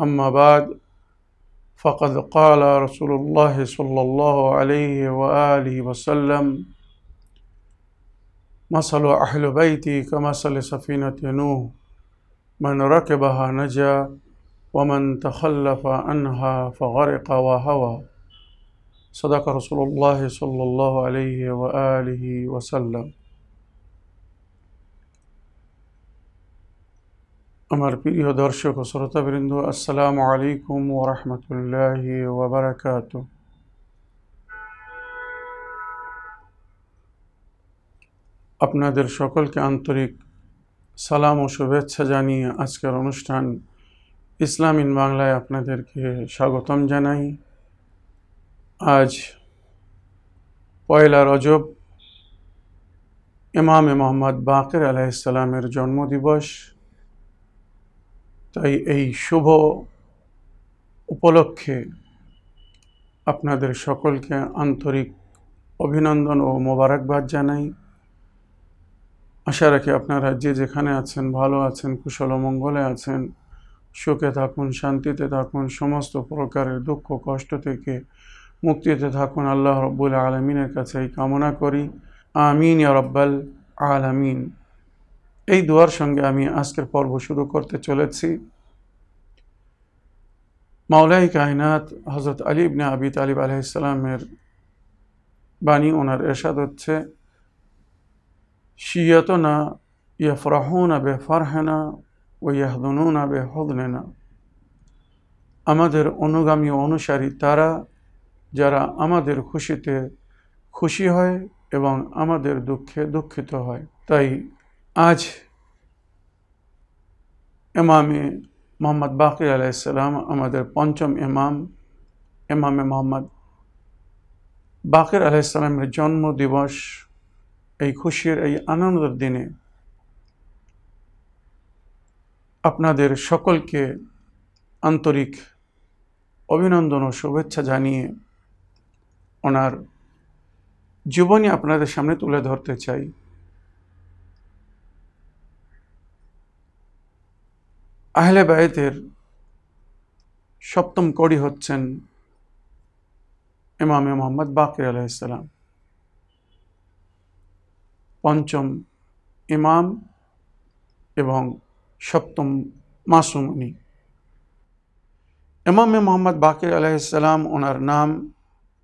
أما بعد فقد قال رسول الله صلى الله عليه وآله وسلم مثل أهل بيتي كمثل سفينة نوح من ركبها نجا ومن تخلف عنها فغرق وهوى. صدق رسول الله صلى الله عليه وآله وسلم. আমার প্রিয় দর্শক ও শ্রোতাবৃন্দ, আসসালামু আলাইকুম ও রহমতুল্লাহ ওবরাকাত আপনাদের সকলকে আন্তরিক সালাম ও শুভেচ্ছা জানিয়ে আজকের অনুষ্ঠান ইসলাম ইন বাংলায় আপনাদেরকে স্বাগতম জানাই। আজ পয়লা রজব, ইমামে মোহাম্মদ বাকের আলাইসালামের জন্মদিবস। তাই এই শুভ উপলক্ষে আপনাদের সকলকে আন্তরিক অভিনন্দন ও মোবারকবাদ জানাই। আশা রাখি আপনারা যে যেখানে আছেন, ভালো আছেন, কুশল মঙ্গলে আছেন, সুখে থাকুন, শান্তিতে থাকুন, সমস্ত প্রকারের দুঃখ, কষ্ট থেকে মুক্তিতে থাকুন। আল্লাহ রব্বুল আলমিনের কাছে এই কামনা করি। আমিন রব্বাল আলামিন। এই দোয়ার সঙ্গে আমি আজকের পর্ব শুরু করতে চলেছি। মাওলাই কাহিনাত হজরত আলী ইবনে আবি তালিব আলহিসাল্লামের বাণী ওনার এরশাদ হচ্ছে, শিয়তনা ইয়াফরাহুনা বে ফারহেনা ও ইয়াহদনুনা বে হদনেনা আমাদের অনুগামী অনুসারী তারা, যারা আমাদের খুশিতে খুশি হয় এবং আমাদের দুঃখে দুঃখিত হয়। তাই আজ এমামে মোহাম্মদ বাকির আলাইসালাম আমাদের পঞ্চম ইমাম এমামে মোহাম্মদ বাকির আলাইসালামের জন্ম দিবস এই খুশির এই আনন্দের দিনে আপনাদের সকলকে আন্তরিক অভিনন্দন ও শুভেচ্ছা জানিয়ে ওনার জীবনী আপনাদের সামনে তুলে ধরতে চাই। আহলে বায়েতের সপ্তম কড়ি হচ্ছেন ইমামে মোহাম্মদ বাকির আলাইসালাম পঞ্চম ইমাম এবং সপ্তম মাসুমনি ইমামে মোহাম্মদ বাকির আলাইসালাম ওনার নাম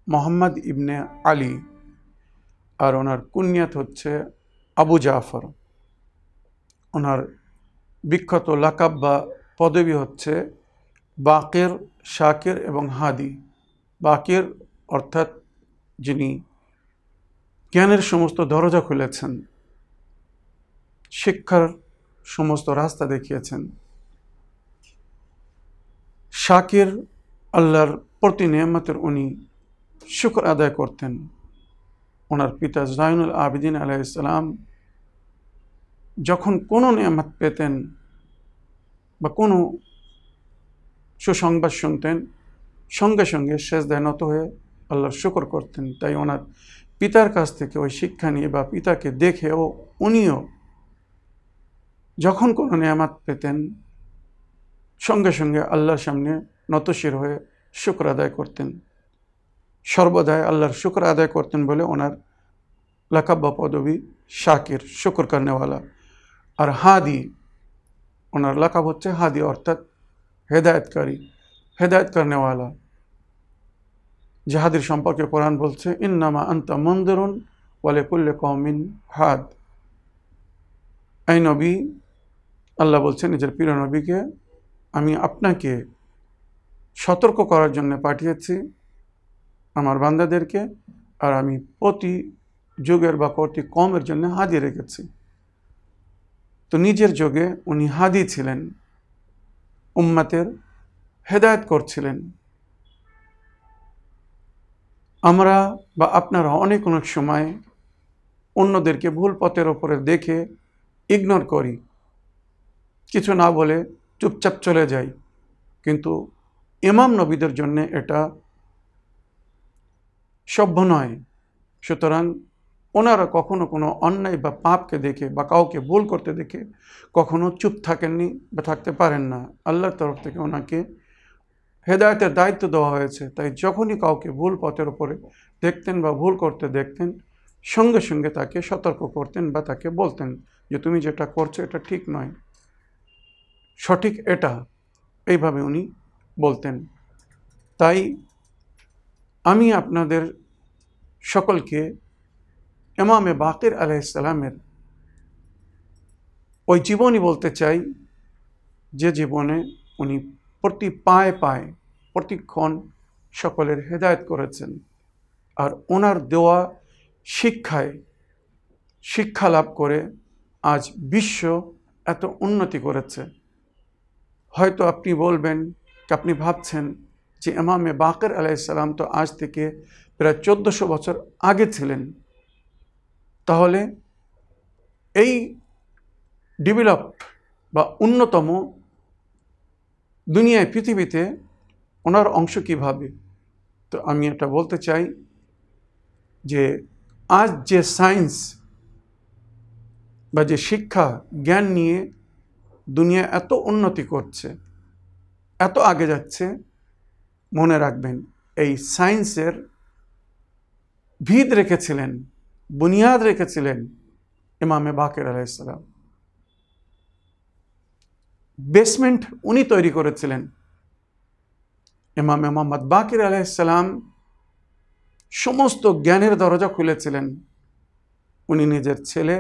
মোহাম্মদ ইবনে আলী আর ওনার কুনিয়াত হচ্ছে আবু জাফর। ওনার বিখ্যাত লাকাব বা পদবী হচ্ছে বাকের, শাকের এবং হাদি। বাকের অর্থাৎ যিনি জ্ঞানের সমস্ত দরজা খুলেছেন, শিক্ষার সমস্ত রাস্তা দেখিয়েছেন। শাকের আল্লাহর প্রতি নিয়ামতের উনি শুক্র আদায় করতেন। ওনার পিতা জাইনুল আবিদিন আলাইসালাম যখন কোনো নিয়ামত পেতেন বা কোনো সুসংবাদ শুনতেন, সঙ্গে সঙ্গে শেষ নত হয়ে আল্লাহর শুকর করতেন। তাই ওনার পিতার কাছ থেকে ওই শিক্ষা নিয়ে বা পিতাকে দেখে ও উনিও যখন কোনো নিয়ামত পেতেন, সঙ্গে সঙ্গে আল্লাহর সামনে নতশির হয়ে শুক্র আদায় করতেন। সর্বদাই আল্লাহর শুক্র আদায় করতেন বলে ওনার লাকাব বা পদবী শাকির, শুক্র করনেওয়ালা। আর হাদি, ওনার লাকাব হচ্ছে হাদি অর্থাৎ হেদায়তকারী হেদায়ত করনেওয়ালা জাহাদের সম্পর্কে কোরআন বলছে, ইন্নামা আন্তা মন্দিরুন ওয়ালে কুল্লে কমিন হাদ। এই নবী, আল্লাহ বলছেন নিজের প্রিয় নবীকে আমি আপনাকে সতর্ক করার জন্য পাঠিয়েছি, আমার বান্দাদেরকে, আর আমি প্রতি যুগের বা প্রতি কমের জন্য হাদি রেখেছি। তো নিজের যোগে উনি হাদি ছিলেন, উম্মাতের হেদায়ত করছিলেন। আমরা বা আপনারা অনেক অনেক সময় অন্যদেরকে ভুল পথের ওপরে দেখে ইগনোর করি। কিছু না বলে চুপচাপ চলে যাই। কিন্তু ইমাম নবীদের জন্য এটা সভ্য নয়। সুতরাং ওনারা কখনো কোনো অন্যায় বা পাপকে দেখে বা কাউকে ভুল করতে দেখে কখনো চুপ থাকেননি বা থাকতে পারেন না। আল্লাহর তরফ থেকে ওনাকে হেদায়তের দায়িত্ব দেওয়া হয়েছে। তাই যখনই কাউকে ভুল পথের ওপরে দেখতেন বা ভুল করতে দেখতেন, সঙ্গে সঙ্গে তাকে সতর্ক করতেন বা তাকে বলতেন যে, তুমি যেটা করছ এটা ঠিক নয়। সঠিক এটা। এইভাবে উনি বলতেন। তাই আমি আপনাদের সকলকে এমামে বাকির আলাইসালামের ওই জীবনই বলতে চাই, যে জীবনে উনি প্রতি পায়ে পায়ে প্রতিক্ষণ সকলের হেদায়ত করেছেন আর ওনার দেওয়া শিক্ষায় শিক্ষা লাভ করে আজ বিশ্ব এত উন্নতি করেছে। হয়তো আপনি বলবেন আপনি ভাবছেন যে এমামে বাকের আলাইসাল্লাম তো আজ থেকে প্রায় চোদ্দোশো বছর আগে ছিলেন। তাহলে এই ডেভেলপড বা অন্যতম দুনিয়ায়, পৃথিবীতে ওনার অংশ কীভাবে? তো আমি এটা বলতে চাই যে আজ যে সায়েন্স বা যে শিক্ষা, জ্ঞান নিয়ে দুনিয়া এত উন্নতি করছে, এত আগে যাচ্ছে, মনে রাখবেন, এই সায়েন্সের ভিত রেখেছিলেন বুনিয়াদ রেখেছিলেন ইমামে বাকের আলাইসালাম বেসমেন্ট উনি তৈরি করেছিলেন। ইমামে মোহাম্মদ বাকির আলাইসালাম সমস্ত জ্ঞানের দরজা খুলেছিলেন। উনি নিজের ছেলে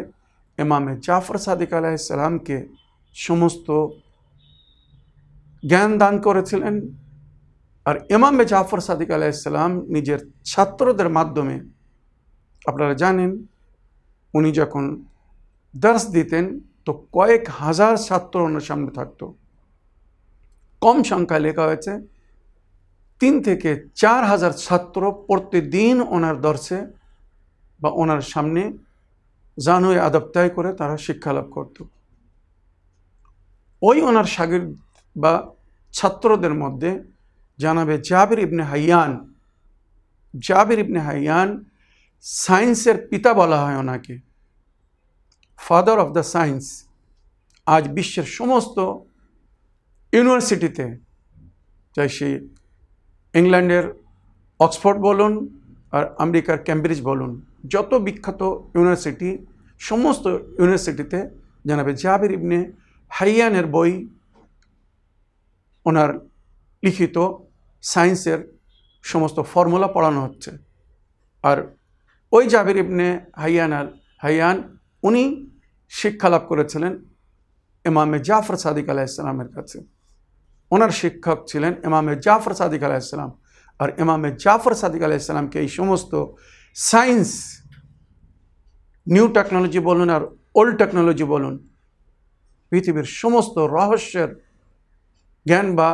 ইমামে জাফর সাদিক আলাইসালামকে সমস্ত জ্ঞান দান করেছিলেন। আর ইমামে জাফর সাদিক আলাইসালাম নিজের ছাত্রদের মাধ্যমে আপনারা জানেন, উনি যখন দার্স দিতেন, তো কয়েক হাজার ছাত্র ওনার সামনে থাকতো। কম সংখ্যায় লেখা হয়েছে, তিন থেকে চার হাজার ছাত্র প্রতিদিন ওনার দর্শে বা ওনার সামনে জানুয়ে আদপ্তায় করে তারা শিক্ষা লাভ করত। ওই ওনার সাগির বা ছাত্রদের মধ্যে জানাবে জাবির ইবনে হাইয়ান। জাবির ইবনে হাইয়ান সায়েন্সের পিতা বলা হয় ওনাকে। ফাদার অফ দ্য সায়েন্স আজ বিশ্বের সমস্ত ইউনিভার্সিটিতে চাই সে ইংল্যান্ডের অক্সফোর্ড বলুন আর আমেরিকার ক্যামব্রিজ বলুন, যত বিখ্যাত ইউনিভার্সিটি সমস্ত ইউনিভার্সিটিতে জানাবে জাবির ইবনে হাইয়ানের বই ওনার লিখিত সায়েন্সের সমস্ত ফর্মুলা পড়ানো হচ্ছে। আর ওই জাবির ইবনে হাইয়ান আল হাইয়ান, উনি শিক্ষা লাভ করেছিলেন ইমামে জাফর সাদিক আলাইসালামের কাছে। ওনার শিক্ষক ছিলেন ইমামে জাফর সাদিক আলাইসালাম আর ইমামে জাফর সাদিক আলাইসালামকে এই সমস্ত সায়েন্স, নিউ টেকনোলজি বলুন আর ওল্ড টেকনোলজি বলুন, পৃথিবীর সমস্ত রহস্যের জ্ঞান বা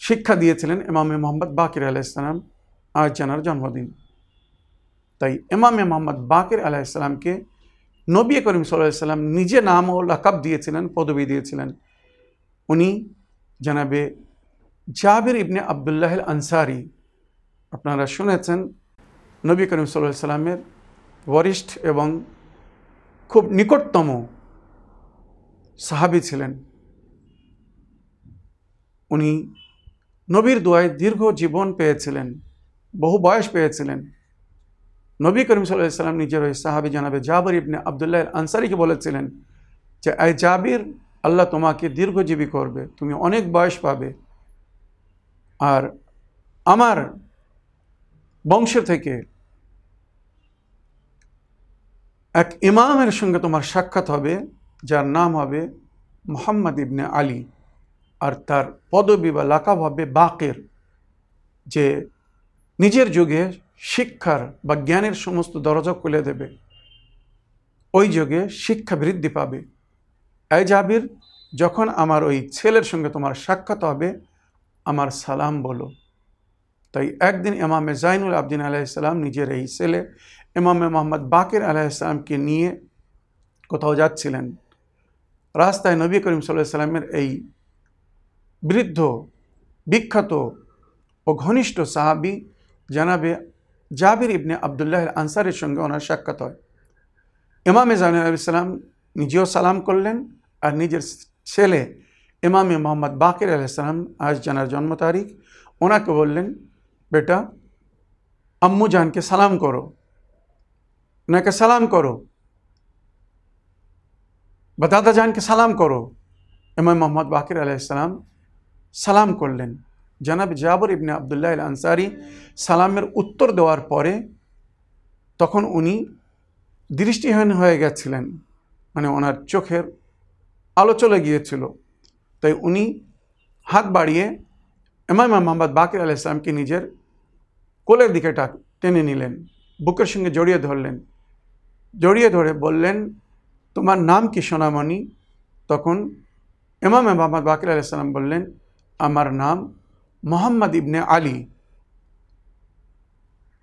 শিক্ষা দিয়েছিলেন ইমামে মোহাম্মদ বাকির আলাইসালাম আজ জানার জন্মদিন। তাই ইমামে মোহাম্মদ বাকির আলাইসালামকে নবী করিম সাল্লাহ সাল্লাম নিজে নাম ও লাকাব দিয়েছিলেন, পদবি দিয়েছিলেন। উনি জানাবে জাবির ইবনে আবদুল্লাহ আনসারি আপনারা শুনেছেন, নবী করিম সাল্লাহ সাল্লামের বরিষ্ঠ এবং খুব নিকটতম সাহাবি ছিলেন। উনি নবীর দোয়ায় দীর্ঘ জীবন পেয়েছিলেন, বহু বয়স পেয়েছিলেন। নবী করিম সাল্লাম নিজের ওই সাহাবি জানাবে জাবির ইবনে আবদুল্লাহ আনসারিকে বলেছিলেন যে এই জাবির, আল্লাহ তোমাকে দীর্ঘজীবী করবে, তুমি অনেক বয়স পাবে। আর আমার বংশ থেকে এক ইমামের সঙ্গে তোমার সাক্ষাৎ হবে, যার নাম হবে মোহাম্মদ ইবনে আলী। আর তার পদবি বা লাকাব হবে বাকের, যে নিজের যুগে শিক্ষার বা জ্ঞানের সমস্ত দরজা খুলে দেবে। ওই যুগে শিক্ষা বৃদ্ধি পাবে। এই জাবির, যখন আমার ওই ছেলের সঙ্গে তোমার সাক্ষাৎ হবে, আমার সালাম বলো। তাই একদিন ইমামে জাইনুল আবদিন আলাইসাল্লাম নিজের এই ছেলে, ইমামে মোহাম্মদ বাকের আলাইসাল্লামকে নিয়ে কোথাও যাচ্ছিলেন। রাস্তায় নবী করিম সাল্লাহ সাল্লামের এই বৃদ্ধ, বিখ্যাত ও ঘনিষ্ঠ সাহাবি জানাবে জাবির ইবনে আবদুল্লাহ আনসারের সঙ্গে ওনার সাক্ষাৎ হয়। ইমামে জাইনুল আলাইসাল্লাম নিজেও সালাম করলেন আর নিজের ছেলে ইমামে মোহাম্মদ বাকের আলাইসালাম আজ জানার জন্ম তারিখ, ওনাকে বললেন, বেটা, আম্মু জানকে সালাম করো। ওনাকে সালাম করো বা দাদা জানকে সালাম করো। ইমাম মোহাম্মদ বাকির আলাইসালাম সালাম করলেন। জানাব জাবর ইবনে আবদুল্লাহ আনসারি সালামের উত্তর দেওয়ার পরে তখন উনি দৃষ্টিহীন হয়ে গেছিলেন। মানে ওনার চোখের আলো চলে গিয়েছিল। তাই উনি হাত বাড়িয়ে ইমাম মোহাম্মদ বাকির আলাহ ইসলামকে নিজের কোলের দিকে টাক টেনে নিলেন, বুকের সঙ্গে জড়িয়ে ধরলেন। জড়িয়ে ধরে বললেন, তোমার নাম কি সোনামণি? তখন ইমাম মোহাম্মদ বাকির আলাহ ইসলাম বললেন, আমার নাম মোহাম্মদ ইবনে আলী।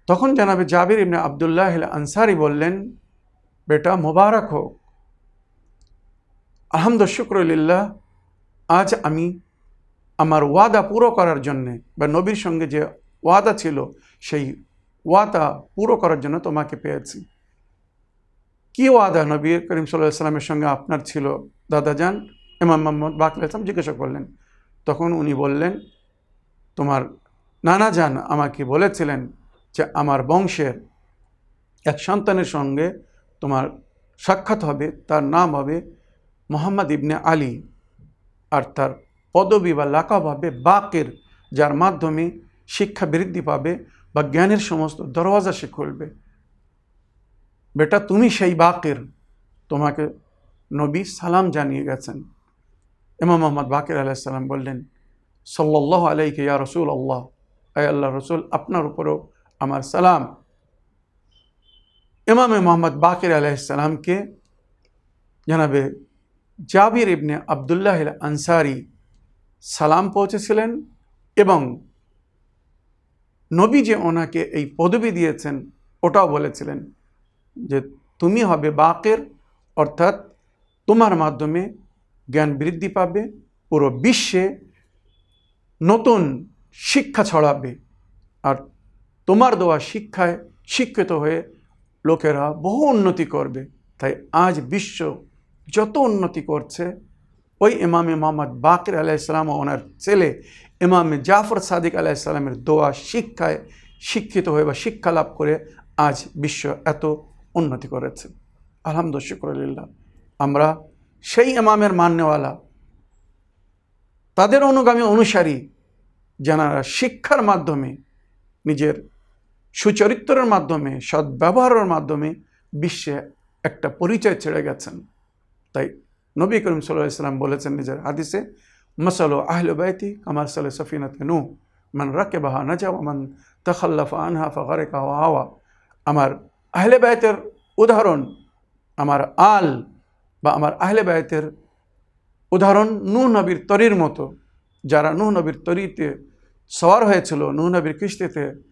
তখন জানাবে জাবির ইবনে আবদুল্লাহ আনসারি বললেন, বেটা মোবারক হোক। আলহামদ শুক্রলিল্লাহ। আজ আমি আমার ওয়াদা পুরো করার জন্যে বা নবীর সঙ্গে যে ওয়াদা ছিল, সেই ওয়াদা পুরো করার জন্য তোমাকে পেয়েছি। কি ওয়াদা নবী করিম সাল্লাহ সাল্লামের সঙ্গে আপনার ছিল? দাদা যান, ইমাম মোহাম্মদ বাকল ইসলাম জিজ্ঞাসা করলেন। তখন উনি বললেন তোমার নানা যান আমাকে বলেছিলেন যে আমার বংশের এক সন্তানের সঙ্গে তোমার সাক্ষাৎ হবে, তার নাম হবে মোহাম্মদ ইবনে আলী আর তার পদবি বা লাকাব হবে বাকের, যার মাধ্যমে শিক্ষা বৃদ্ধি পাবে বা জ্ঞানের সমস্ত দরওয়াজা সে খুলবে। বেটা, তুমি সেই বাকের, তোমাকে নবী সালাম জানিয়ে গেছেন। ইমাম মোহাম্মদ বাকের আলাইসাল্লাম বললেন সাল্লাহ আলাইকে ইয়া রসুল আল্লাহ আয় আল্লাহ রসুল, আপনার উপরও আমার সালাম। ইমামে মোহাম্মদ বাকির আলাইসালামকে জানাবে, জাবির ইবনে আবদুল্লাহ আনসারি সালাম পৌঁছেছিলেন এবং নবী যে ওনাকে এই পদবি দিয়েছেন, ওটাও বলেছিলেন যে তুমি হবে বাকের, অর্থাৎ তোমার মাধ্যমে জ্ঞান বৃদ্ধি পাবে, পুরো বিশ্বে নতুন শিক্ষা ছড়াবে। আর তোমার দেওয়া শিক্ষায় শিক্ষিত হয়ে লোকেরা বহু উন্নতি করবে। তাই আজ বিশ্ব যত উন্নতি করছে, ওই ইমামে মোহাম্মদ বাকির আলাইসালাম ও ওনার ছেলে ইমামে জাফর সাদিক আলাইসালামের দোয়া শিক্ষায় শিক্ষিত হয়ে বা শিক্ষা লাভ করে আজ বিশ্ব এত উন্নতি করেছে। আলহামদুল শুক্রলিল্লাহ আমরা সেই ইমামের মান্যওয়ালা তাদের অনুগামী অনুসারী যারা শিক্ষার মাধ্যমে, নিজের সুচরিত্রের মাধ্যমে, সদ্ব্যবহারের মাধ্যমে বিশ্বে একটা পরিচয় ছেড়ে গেছেন। তাই নবী করিম সাল্লাহ ইসলাম বলেছেন নিজের হাদিসে, মসালো আহল বাইতি কামার সাল সফিনত নু মান রাকে বাহা না যাওয়া মান তখাল্লাফা আনহা ফখারে কাওয়া আমার আহলে বায়তের উদাহরণ, আমার আল বা আমার আহলে বায়তের উদাহরণ নূ নবীর তরির মতো, যারা নূহ নবীর তরিতে সওয়ার হয়েছিল, নূহ নবীর কিস্তিতে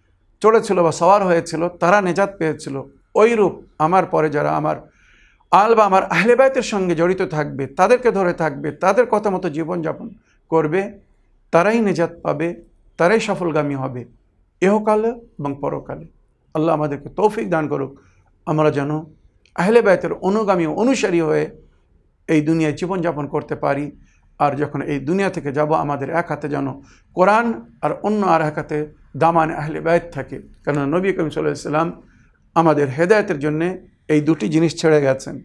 চড়েছিল বা সওয়ার হয়েছিল, তারা নেজাত পেয়েছিল। ওইরূপ আমার পরে যারা আমার আল বা আমার আহলেবায়তের সঙ্গে জড়িত থাকবে, তাদেরকে ধরে থাকবে, তাদের কথা মতো জীবনযাপন করবে, তারাই নেজাত পাবে, তারাই সফলগামী হবে। এহকালে এবং পরকালে। আল্লাহ আমাদেরকে তৌফিক দান করুক। আমরা যেন আহলেবায়তের অনুগামী অনুসারী হয়ে এই দুনিয়ায় জীবনযাপন করতে পারি, আর যখন এই দুনিয়া থেকে যাব, আমাদের এক হাতে যেন কোরআন আর অন্য আর এক হাতে দামান আহলে বায়ত থাকে। কারণ নবী করিম সাল্লাম আমাদের হেদায়তের জন্যে এই দুটি জিনিস ছেড়ে গেছেন।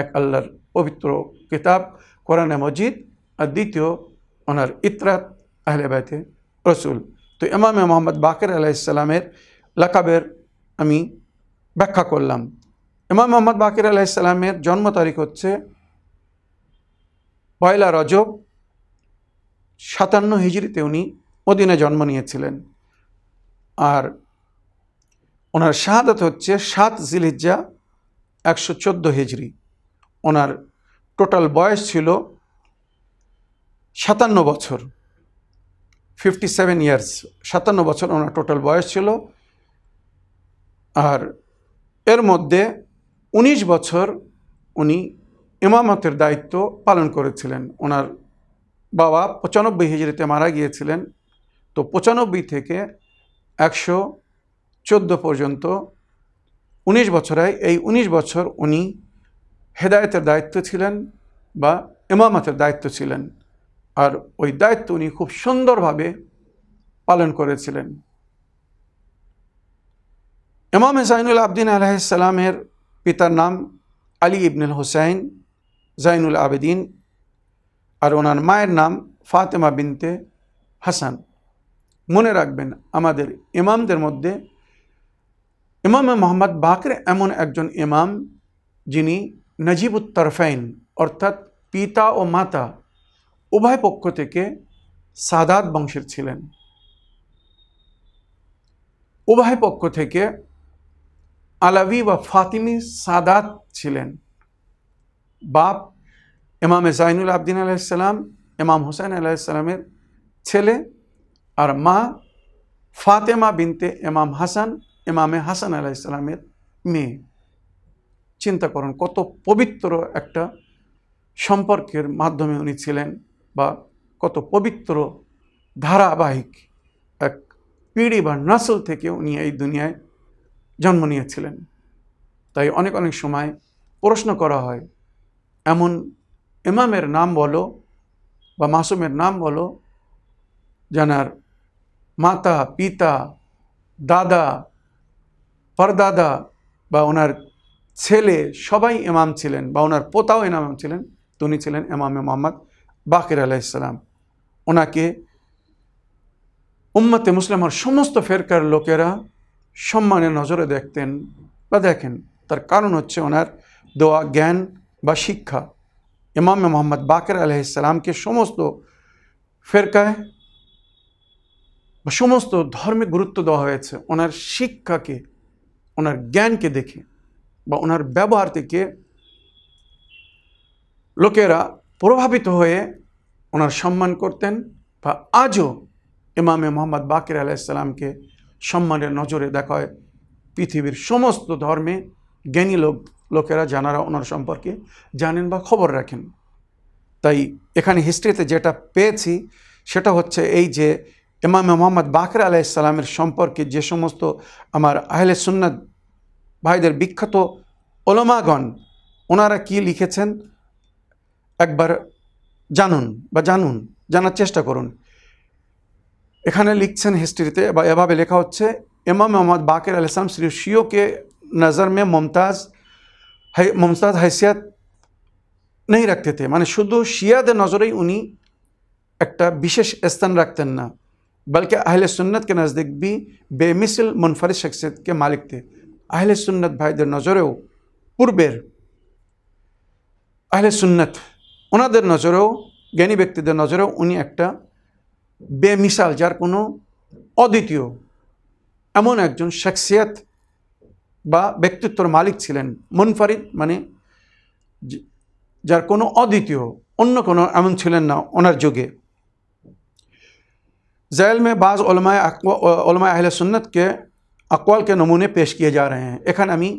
এক, আল্লাহর পবিত্র কিতাব, কোরআনে মজিদ, আর দ্বিতীয়, ওনার ইতরাত আহলে বাইতে রসুল। তো ইমামে মোহাম্মদ বাকের আলাইসাল্লামের লাকাবের আমি ব্যাখ্যা করলাম। ইমাম মোহাম্মদ বাকির আলাইসাল্লামের জন্ম তারিখ হচ্ছে পয়লা রজব সাতান্ন হিজড়িতে উনি মদিনে জন্ম নিয়েছিলেন। আর ওনার শাহাদাত হচ্ছে সাত জিলিজ্জা একশো চোদ্দ হিজড়ি। ওনার টোটাল বয়স ছিল সাতান্ন বছর। ফিফটি সেভেন ইয়ার্স, সাতান্ন বছর ওনার টোটাল বয়স ছিল। আর এর মধ্যে উনিশ বছর উনি ইমামতের দায়িত্ব পালন করেছিলেন। ওনার বাবা পঁচানব্বই হিজড়িতে মারা গিয়েছিলেন। তো পঁচানব্বই থেকে একশো চোদ্দ পর্যন্ত উনিশ বছরায় এই উনিশ বছর উনি হেদায়তের দায়িত্ব ছিলেন বা ইমামতের দায়িত্ব ছিলেন। আর ওই দায়িত্ব উনি খুব সুন্দরভাবে পালন করেছিলেন। ইমাম জাইনুল আবদিন আলাইসালামের পিতার নাম আলী ইবনুল হুসাইন। জাইনুল আবেদিন আর ওনার মায়ের নাম ফাতেমা বিনতে হাসান। মনে রাখবেন, আমাদের ইমামদের মধ্যে ইমাম মোহাম্মদ বাকর এমন একজন ইমাম যিনি নজিবুত তরফাইন, অর্থাৎ পিতা ও মাতা উভয় পক্ষ থেকে সাদাত বংশের ছিলেন। উভয় পক্ষ থেকে আলাভি বা ফাতিমি সাদাত ছিলেন। বাপ, ইমাম জাইনুল আবদিন আলাইসাল্লাম এমাম হুসাইন আলাইসাল্লামের ছেলে আর মা ফাতেমা বিনতে এমাম হাসান এমামে হাসান আলাইসাল্লামের মেয়ে। চিন্তা করুন, কত পবিত্র একটা সম্পর্কের মাধ্যমে উনি ছিলেন বা কত পবিত্র ধারাবাহিক এক পিড়ি বা নসল থেকে উনি এই দুনিয়ায় জন্ম নিয়েছিলেন। তাই অনেক অনেক সময় প্রশ্ন করা হয় এমন ইমামের নাম বলো বা মাসুমের নাম বলো, জানার মাতা, পিতা, দাদা, পরদাদা বা ওনার ছেলে সবাই ইমাম ছিলেন বা ওনার পোতাও ইমাম ছিলেন তো উনি ছিলেন ইমামে মোহাম্মদ বাকির আলাইসালাম ওনাকে উম্মতে মুসলিমার সমস্ত ফেরকার লোকেরা সম্মানের নজরে দেখতেন বা দেখেন। তার কারণ হচ্ছে ওনার দোয়া, জ্ঞান বা শিক্ষা। ইমামে মোহাম্মদ বাকের আলাইসালামকে সমস্ত ফেরকায় বা সমস্ত ধর্মে গুরুত্ব দেওয়া হয়েছে। ওনার শিক্ষাকে, ওনার জ্ঞানকে দেখে বা ওনার ব্যবহার থেকে লোকেরা প্রভাবিত হয়ে ওনার সম্মান করতেন বা আজও ইমামে মোহাম্মদ বাকির আলাইসাল্লামকে সম্মানের নজরে দেখা হয় পৃথিবীর সমস্ত ধর্মে জ্ঞানী লোক লোকেরা জানারা ওনার সম্পর্কে, জানেন বা খবর রাখেন। তাই এখানে হিস্ট্রিতে যেটা পেয়েছি, সেটা হচ্ছে এই যে এমাম মোহাম্মদ বাকর আলাইসালামের সম্পর্কে যে সমস্ত আমার আহলে সুন্নাদ ভাইদের বিখ্যাত ওলমাগণ, ওনারা কি লিখেছেন? একবার জানুন বা জানুন, জানার চেষ্টা করুন। এখানে লিখছেন হিস্ট্রিতে বা এভাবে লেখা হচ্ছে এমাম মোহাম্মদ বাকের আলাইসলাম শ্রী শিওকে নজর মে মমতাজ मुमताज़ है मुमताज़ हैसियत नहीं রাখতে थे মানে শুধু শিয়াদের নজরেই উনি একটা বিশেষ স্থান রাখতেন না बल्कि अहल सुन्नत के नज़दीक भी बेमिसल मुनफरद शख्सियत के मालिक थे अहल सुन्नत ভাইদের নজরেও পূর্বের আহলে সুন্নত ওনাদের নজরেও জ্ঞানী ব্যক্তিদের নজরেও উনি একটা বেমিসাল যার কোনো অদ্বিতীয় এমন একজন শখসিয়াত বা ব্যক্তিত্বর মালিক ছিলেন মুনফারিদ মানে যার কোনো অদ্বিতীয় অন্য কোনো এমন ছিলেন না ওনার যুগে जैल में बाज़ अहल सुन्नत के अकवाल के नमूने पेश किए जा रहे हैं এখানে আমি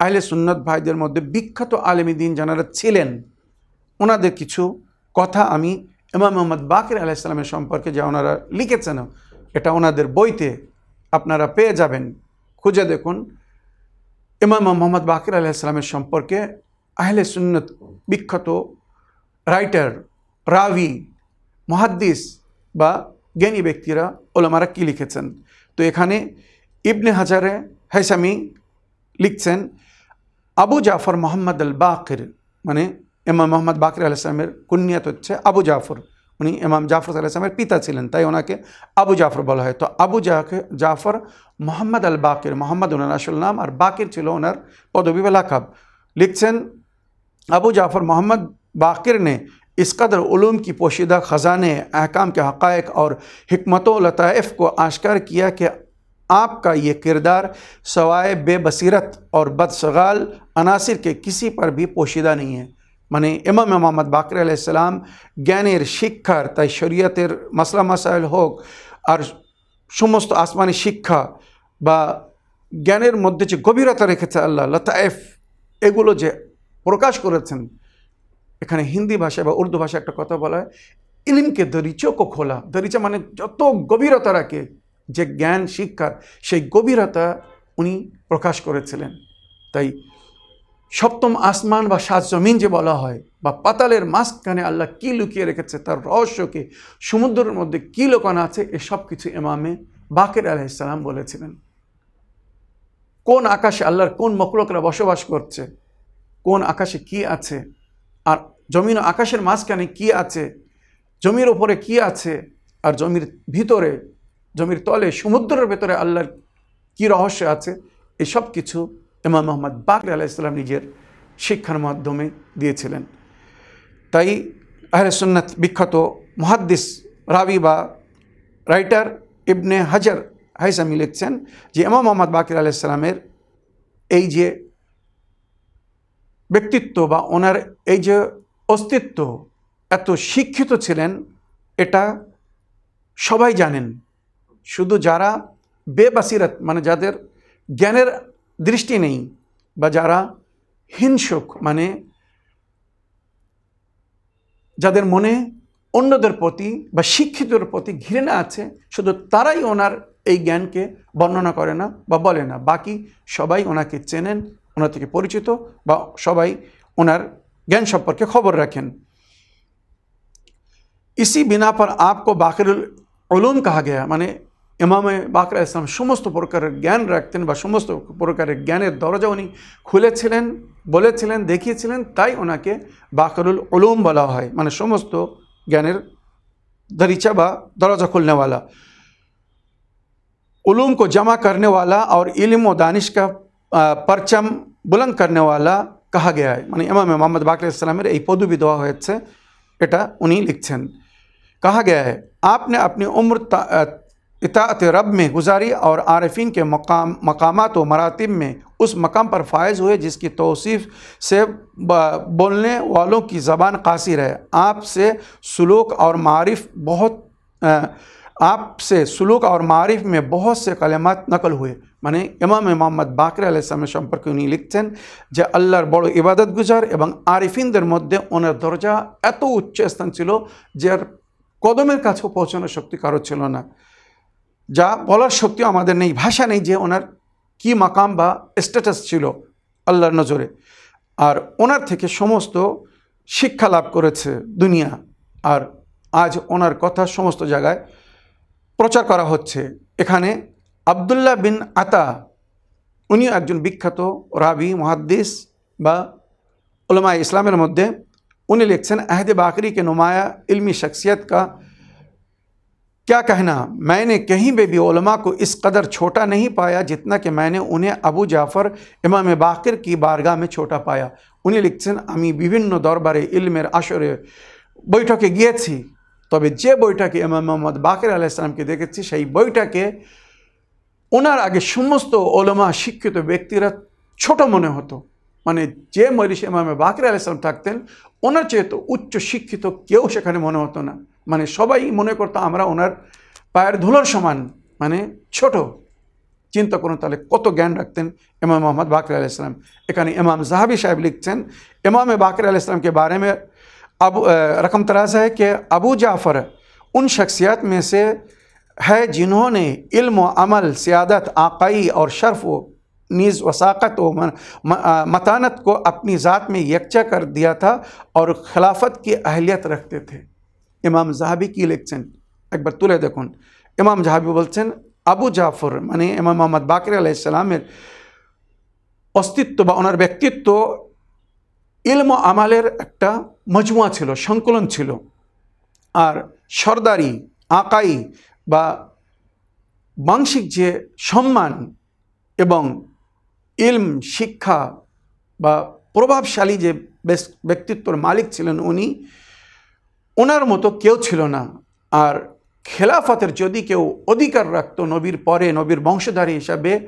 আহলে সুন্নত ভাইদের মধ্যে বিখ্যাত আলেমী দিন যারা ছিলেন ওনাদের কিছু কথা আমি ইমাম মোহাম্মদ বাকির আলাইসালামের সম্পর্কে যা ওনারা লিখেছেন এটা ওনাদের বইতে আপনারা পেয়ে যাবেন খুঁজে দেখুন ইমাম মোহাম্মদ বাকির আলাইসালামের সম্পর্কে আহলে সুন্নত বিখ্যাত রাইটার রাভি মহাদ্দিস বা জ্ঞানী ব্যক্তিরা ওলামারা কী লিখেছেন? তো এখানে ইবনে হাজারে হেসামি লিখছেন, আবু জাফর মোহাম্মদ আল বাকির মানে ইমাম মোহাম্মদ বাকির বাকর আলাইসলামের কুনিয়াত হচ্ছে আবু জাফর। উনি ইমাম জাফর সাল্লাহামের পিতা ছিলেন، তাই ওনাকে আবু জাফর বলা হয়। তো আবু জাফর মোহাম্মদ আল বাকির মোহাম্মদ ওনার আসল নাম، আর বাকির ছিল ওনার পদবী বা লাখাব لکھسن ابو جعفر محمد باقر نے اس قدر علوم کی پوشیدہ خزانے احکام کے حقائق اور حکمت و لطائف کو آشکار کیا کہ آپ کا یہ کردار سوائے بے بصیرت اور بدسغال عناصر کے کسی پر بھی پوشیدہ نہیں ہے মানে ইমাম মোহাম্মদ বাকর আলাইসালাম জ্ঞানের শিক্ষার, তাই শরীয়তের মশলা মাসাইল হোক আর সমস্ত আসমানি শিক্ষা বা জ্ঞানের মধ্যে যে গভীরতা রেখেছে আল্লাহ, লতায়েফ এগুলো যে প্রকাশ করেছেন, এখানে হিন্দি ভাষায় বা উর্দু ভাষায় একটা কথা বলা হয়, ইলিমকে দরিচকো খোলা। দরিচা মানে যত গভীরতা রাখে, যে জ্ঞান, শিক্ষার, সেই গভীরতা উনি প্রকাশ করেছিলেন। তাই সপ্তম আসমান বা সাত জমিন যে বলা হয়, বা পাতালের মাঝখানে আল্লাহ কী লুকিয়ে রেখেছে, তার রহস্যকে সমুদ্রের মধ্যে কী লোকানো আছে এসব কিছু এমামে বাকের আলাইসালাম বলেছিলেন। কোন আকাশে আল্লাহর কোন মকলকরা বসবাস করছে, কোন আকাশে কি আছে, আর জমিন আকাশের মাঝখানে কি আছে, জমির ওপরে কি আছে, আর জমির ভিতরে, জমির তলে, সমুদ্রের ভেতরে আল্লাহর কি রহস্য আছে এসব কিছু ইমাম মোহাম্মদ বাকর আলাইসাল্লাম নিজের শিক্ষার মাধ্যমে দিয়েছিলেন। তাই আহলে সুন্নাত বিখ্যাত মহাদ্দিস রাবি বা রাইটার ইবনে হাজার হাইসামি লিখছেন যে ইমাম মোহাম্মদ বাকির আলাইসাল্লামের এই যে ব্যক্তিত্ব বা ওনার এই যে অস্তিত্ব, এত শিক্ষিত ছিলেন, এটা সবাই জানেন। শুধু যারা বেবাসিরত মানে যাদের জ্ঞানের দৃষ্টি নেই বা যারা হিংসুক মানে যাদের মনে অন্যদের প্রতি বা শিক্ষিতর প্রতি ঘৃণা আছে শুধু তারাই ওনার এই জ্ঞানকে বর্ণনা করে না বা বলে না বাকি সবাই ওনাকে চেনেন ওনার থেকে পরিচিত বা সবাই ওনার জ্ঞান সম্পর্কে খবর রাখেন इसी बिना पर आपको बाकिरुल उलूम कहा गया মানে ইমামে বাকর ইসলাম সমস্ত প্রকারের জ্ঞান রাখতেন বা সমস্ত প্রকারের জ্ঞানের দরজা উনি খুলেছিলেন বলেছিলেন দেখিয়েছিলেন তাই ওনাকে বাকরুল উলুম বলা হয় মানে সমস্ত জ্ঞানের दरीचा বা दरवाज़ा खुलने वाला उलूम को जमा करने वाला और इल्म व दानिश का परचम बुलंद करने वाला कहा गया है মানে ইমাম মোহাম্মদ বাকর ইসলামের এই পদবি দেওয়া হয়েছে এটা উনি লিখছেন कहा गया है आपने अपनी उम्र اطاعت رب میں گزاری اور عارفین کے مقام مقامات و مراتب میں اس مقام پر فائز ہوئے، جس کی توصیف سے بولنے والوں کی زبان قاصر ہے۔ آپ سے سلوک اور معارف بہت آپ سے سلوک اور معارف میں بہت سے کلمات نقل ہوئے۔ মানে امام محمد বাকরে আলাই ইসলামের সম্পর্কে উনি লিখছেন যে আল্লাহর বড় ইবাদত গুজার এবং আরিফিনদের মধ্যে ওনার দরজা এত উচ্চ স্থান ছিল যার কদমের কাছেও পৌঁছানোর শক্তি কারো ছিল না যা বলার শক্তিও আমাদের নেই, ভাষা নেই যে ওনার কি মাকাম বা স্ট্যাটাস ছিল আল্লাহর নজরে। আর ওনার থেকে সমস্ত শিক্ষা লাভ করেছে দুনিয়া। আর আজ ওনার কথা সমস্ত জায়গায় প্রচার করা হচ্ছে। এখানে আবদুল্লাহ বিন আতা, উনিও একজন বিখ্যাত রাবি, মহাদ্দিস বা ওলমা ইসলামের মধ্যে। উনি লিখছেন, আহদে বাকরি কে নুমায়া ইলমি শখসিয়ত কা क्या कहना मैंने कहीं पे भी उलमा को इस कदर छोटा नहीं पाया जितना कि मैंने उन्हें अबू जाफ़र इमाम बाकिर की बारगाह में छोटा पाया উনি লিখছেন আমি বিভিন্ন দরবারে ইলমের আসরে বৈঠকে গিয়েছি তবে যে বইটাকে ইমাম মোহাম্মদ বাকের আলাইসলামকে দেখেছি সেই বইটাকে ওনার আগে সমস্ত ওলমা শিক্ষিত ব্যক্তিরা ছোট মনে হতো মানে যে মরিস ইমামে বাকির আলাইসলাম থাকতেন ওনার চেয়ে তো উচ্চ শিক্ষিত কেউ সেখানে মনে হতো না মানে সবাই মনে করতো আমরা ওনার পায়ের ধুলোর সমান، মানে ছোট। চিন্তা করুন তাহলে কত জ্ঞান রাখতেন ইমাম মোহাম্মদ বাকর আল ইসলাম এখানে ইমাম জাহাবি সাহেব লিখছেন امام باقر علیہ السلام کے بارے میں ابو رقم تراز ہے کہ ابو جعفر ان شخصیات میں سے ہے جنہوں نے علم و عمل سیادت آقائی اور شرف و نیز وساقت و متانت کو اپنی ذات میں یکجا کر دیا تھا اور خلافت کی اہلیت رکھتے تھے۔ ইমাম জাহাবি কি লিখছেন? একবার তুলে দেখুন। ইমাম জাহাবি বলছেন, আবু জাফর মানে ইমাম মোহাম্মদ বাকির আলাইসালামের অস্তিত্ব বা ওনার ব্যক্তিত্ব ইলম আমালের একটা মজমুয়া ছিল, সংকলন ছিল। আর সর্দারি, আকাই বা বাংশিক যে সম্মান এবং ইলম, শিক্ষা বা প্রভাবশালী যে ব্যক্তিত্বর মালিক ছিলেন উনি ওনার মতো কেউ ছিল না। আর খেলাফতের যদি কেউ অধিকার রাখতো নবীর পরে, নবীর বংশধারী হিসাবে,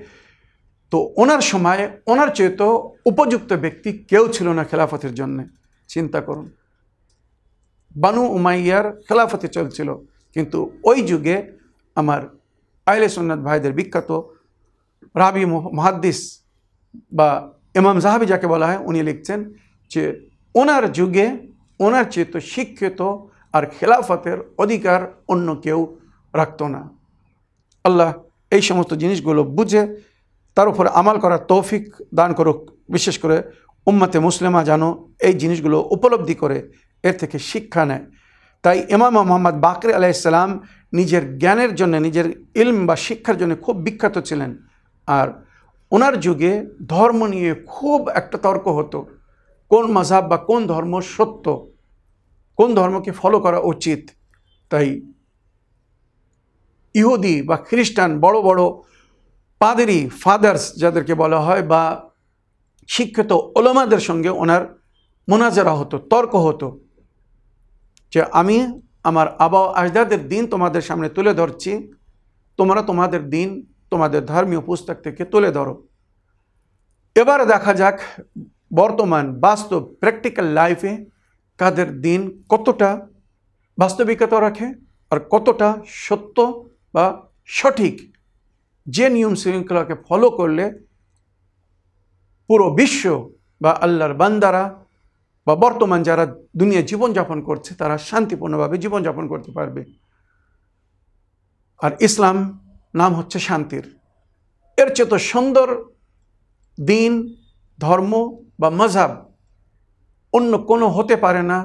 তো ওনার সময় ওনার চেয়ে তো উপযুক্ত ব্যক্তি কেউ ছিল না খেলাফতের জন্য। চিন্তা করুন। বানু উমাইয়ার খেলাফতে চলছিল। কিন্তু ওই যুগে আমার আইলে সুন্নাত ভাইদের বিখ্যাত রাবি মহাদ্দিস বা ইমাম জাহাবি যাকে বলা হয়, উনি লিখছেন যে, ওনার যুগে ওনার চেয়ে শিক্ষিত আর খেলাফতের অধিকার অন্য কেউ রাখতো না। আল্লাহ এই সমস্ত জিনিসগুলো বুঝে তার উপর আমাল করার তৌফিক দান করুক। বিশেষ করে উম্মতে মুসলিমা যেন এই জিনিসগুলো উপলব্ধি করে, এর থেকে শিক্ষা নেয়। তাই ইমাম মোহাম্মদ বাকরি আলাইসাল্লাম নিজের জ্ঞানের জন্য, নিজের ইলম বা শিক্ষার জন্য খুব বিখ্যাত ছিলেন। আর ওনার যুগে ধর্ম নিয়ে খুব একটা তর্ক হতো। কোন মজাব বা কোন ধর্ম সত্য কোন ধর্মকে ফলো করা উচিত? তাই ইহুদি বা খ্রিস্টান বড় বড় পাদেরি ফাদার্স যাদেরকে বলা হয় বা শিক্ষিত ওলামাদের সঙ্গে ওনার মোনাজারা হতো, তর্ক হতো যে আমি আমার আবা আজদাদের দিন তোমাদের সামনে তুলে ধরছি, তোমরা তোমাদের দিন, তোমাদের ধর্মীয় পুস্তক থেকে তুলে ধরো। এবার দেখা যাক বর্তমান বাস্তব প্র্যাকটিক্যাল লাইফে কাদের দিন কতটা বাস্তবিকতা রাখে আর কতটা সত্য বা সঠিক? যে নিয়ম শৃঙ্খলাকে ফলো করলে পুরো বিশ্ব বা আল্লাহর বান্দারা বা বর্তমান যারা দুনিয়া জীবনযাপন করছে, তারা শান্তিপূর্ণভাবে জীবনযাপন করতে পারবে। আর ইসলাম নাম হচ্ছে শান্তির। এর চেয়ে তো সুন্দর দিন, ধর্ম বা মজাব অন্য কোনো হতে পারে না।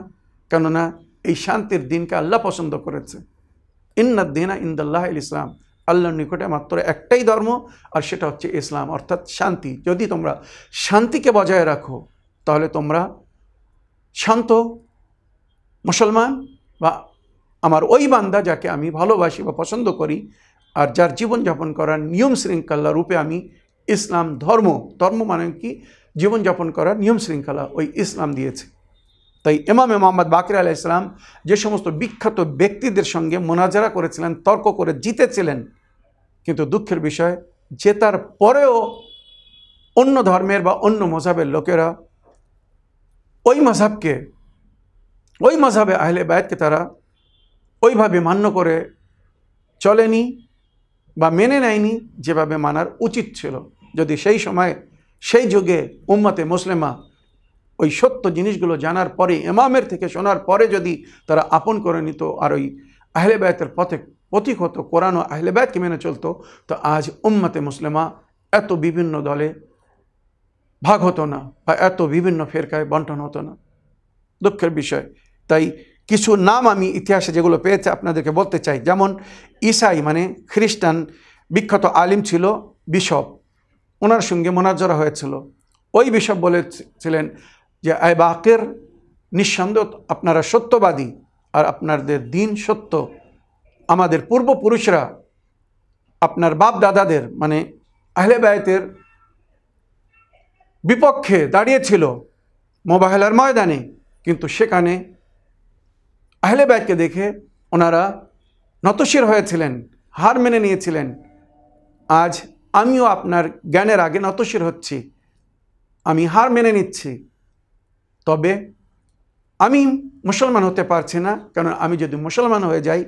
কেননা এই শান্তির দিনকে আল্লাহ পছন্দ করেছে। ইন্নাদ দিনা ইন্দাল্লাহ ইসলাম। আল্লাহর নিকটে মাত্র একটাই ধর্ম আর সেটা হচ্ছে ইসলাম। অর্থাৎ শান্তি। যদি তোমরা শান্তিকে বজায় রাখো, তাহলে তোমরা শান্ত মুসলমান বা আমার ওই বান্দা যাকে আমি ভালোবাসি বা পছন্দ করি আর যার জীবনযাপন করার নিয়ম শৃঙ্খলা রূপে আমি ইসলাম ধর্ম ধর্ম মানে কি? জীবনযাপন করার নিয়ম শৃঙ্খলা ওই ইসলাম দিয়েছে। তাই ইমামে মোহাম্মদ বাকির আলাহ ইসলাম যে সমস্ত বিখ্যাত ব্যক্তিদের সঙ্গে মোনাজারা করেছিলেন, তর্ক করে জিতেছিলেন, কিন্তু দুঃখের বিষয়, জেতার পরেও অন্য ধর্মের বা অন্য মজাবের লোকেরা ওই মজাবকে, ওই মজাবে আহলে বায়তকে তারা ওইভাবে মান্য করে চলেনি বা মেনে নেয়নি, যেভাবে মানার উচিত ছিল। যদি সেই সময়, সেই যুগে উম্মতে মুসলিমা ওই সত্য জিনিসগুলো জানার পরে এমামের থেকে শোনার পরে যদি তারা আপন করে নিত আর ওই আহলে বায়তের পথে পথিক হতো, কোরআন ও আহলে বায়তকে মেনে চলতো, তো আজ উম্মতে মুসলিমা এত বিভিন্ন দলে ভাগ হতো না বা এত বিভিন্ন ফেরকায় বন্টন হতো না। দুঃখের বিষয়। তাই কিছু নাম আমি ইতিহাসে যেগুলো পেয়েছে আপনাদেরকে বলতে চাই। যেমন ইসাই মানে খ্রিস্টান বিখ্যাত আলিম ছিল বিশপ। ওনার সঙ্গে মোনাজরা হয়েছিল। ওই বিষয় বলেছিলেন যে আয় বাকের, নিঃসন্দেহ আপনারা সত্যবাদী আর আপনাদের দিন সত্য। আমাদের পূর্বপুরুষরা, আপনার বাপ দাদাদের মানে আহলে বায়তের বিপক্ষে দাঁড়িয়েছিল মোবাহেলার ময়দানে। কিন্তু সেখানে আহলে ব্যাগকে দেখে ওনারা নতশির হয়েছিলেন, হার মেনে নিয়েছিলেন। আজ আমিও আপনার জ্ঞানের আগে নতশির হচ্ছি। আমি হার মেনে নিচ্ছি। তবে আমি মুসলমান হতে পারছি না, কারণ আমি যদি মুসলমান হয়ে যাই,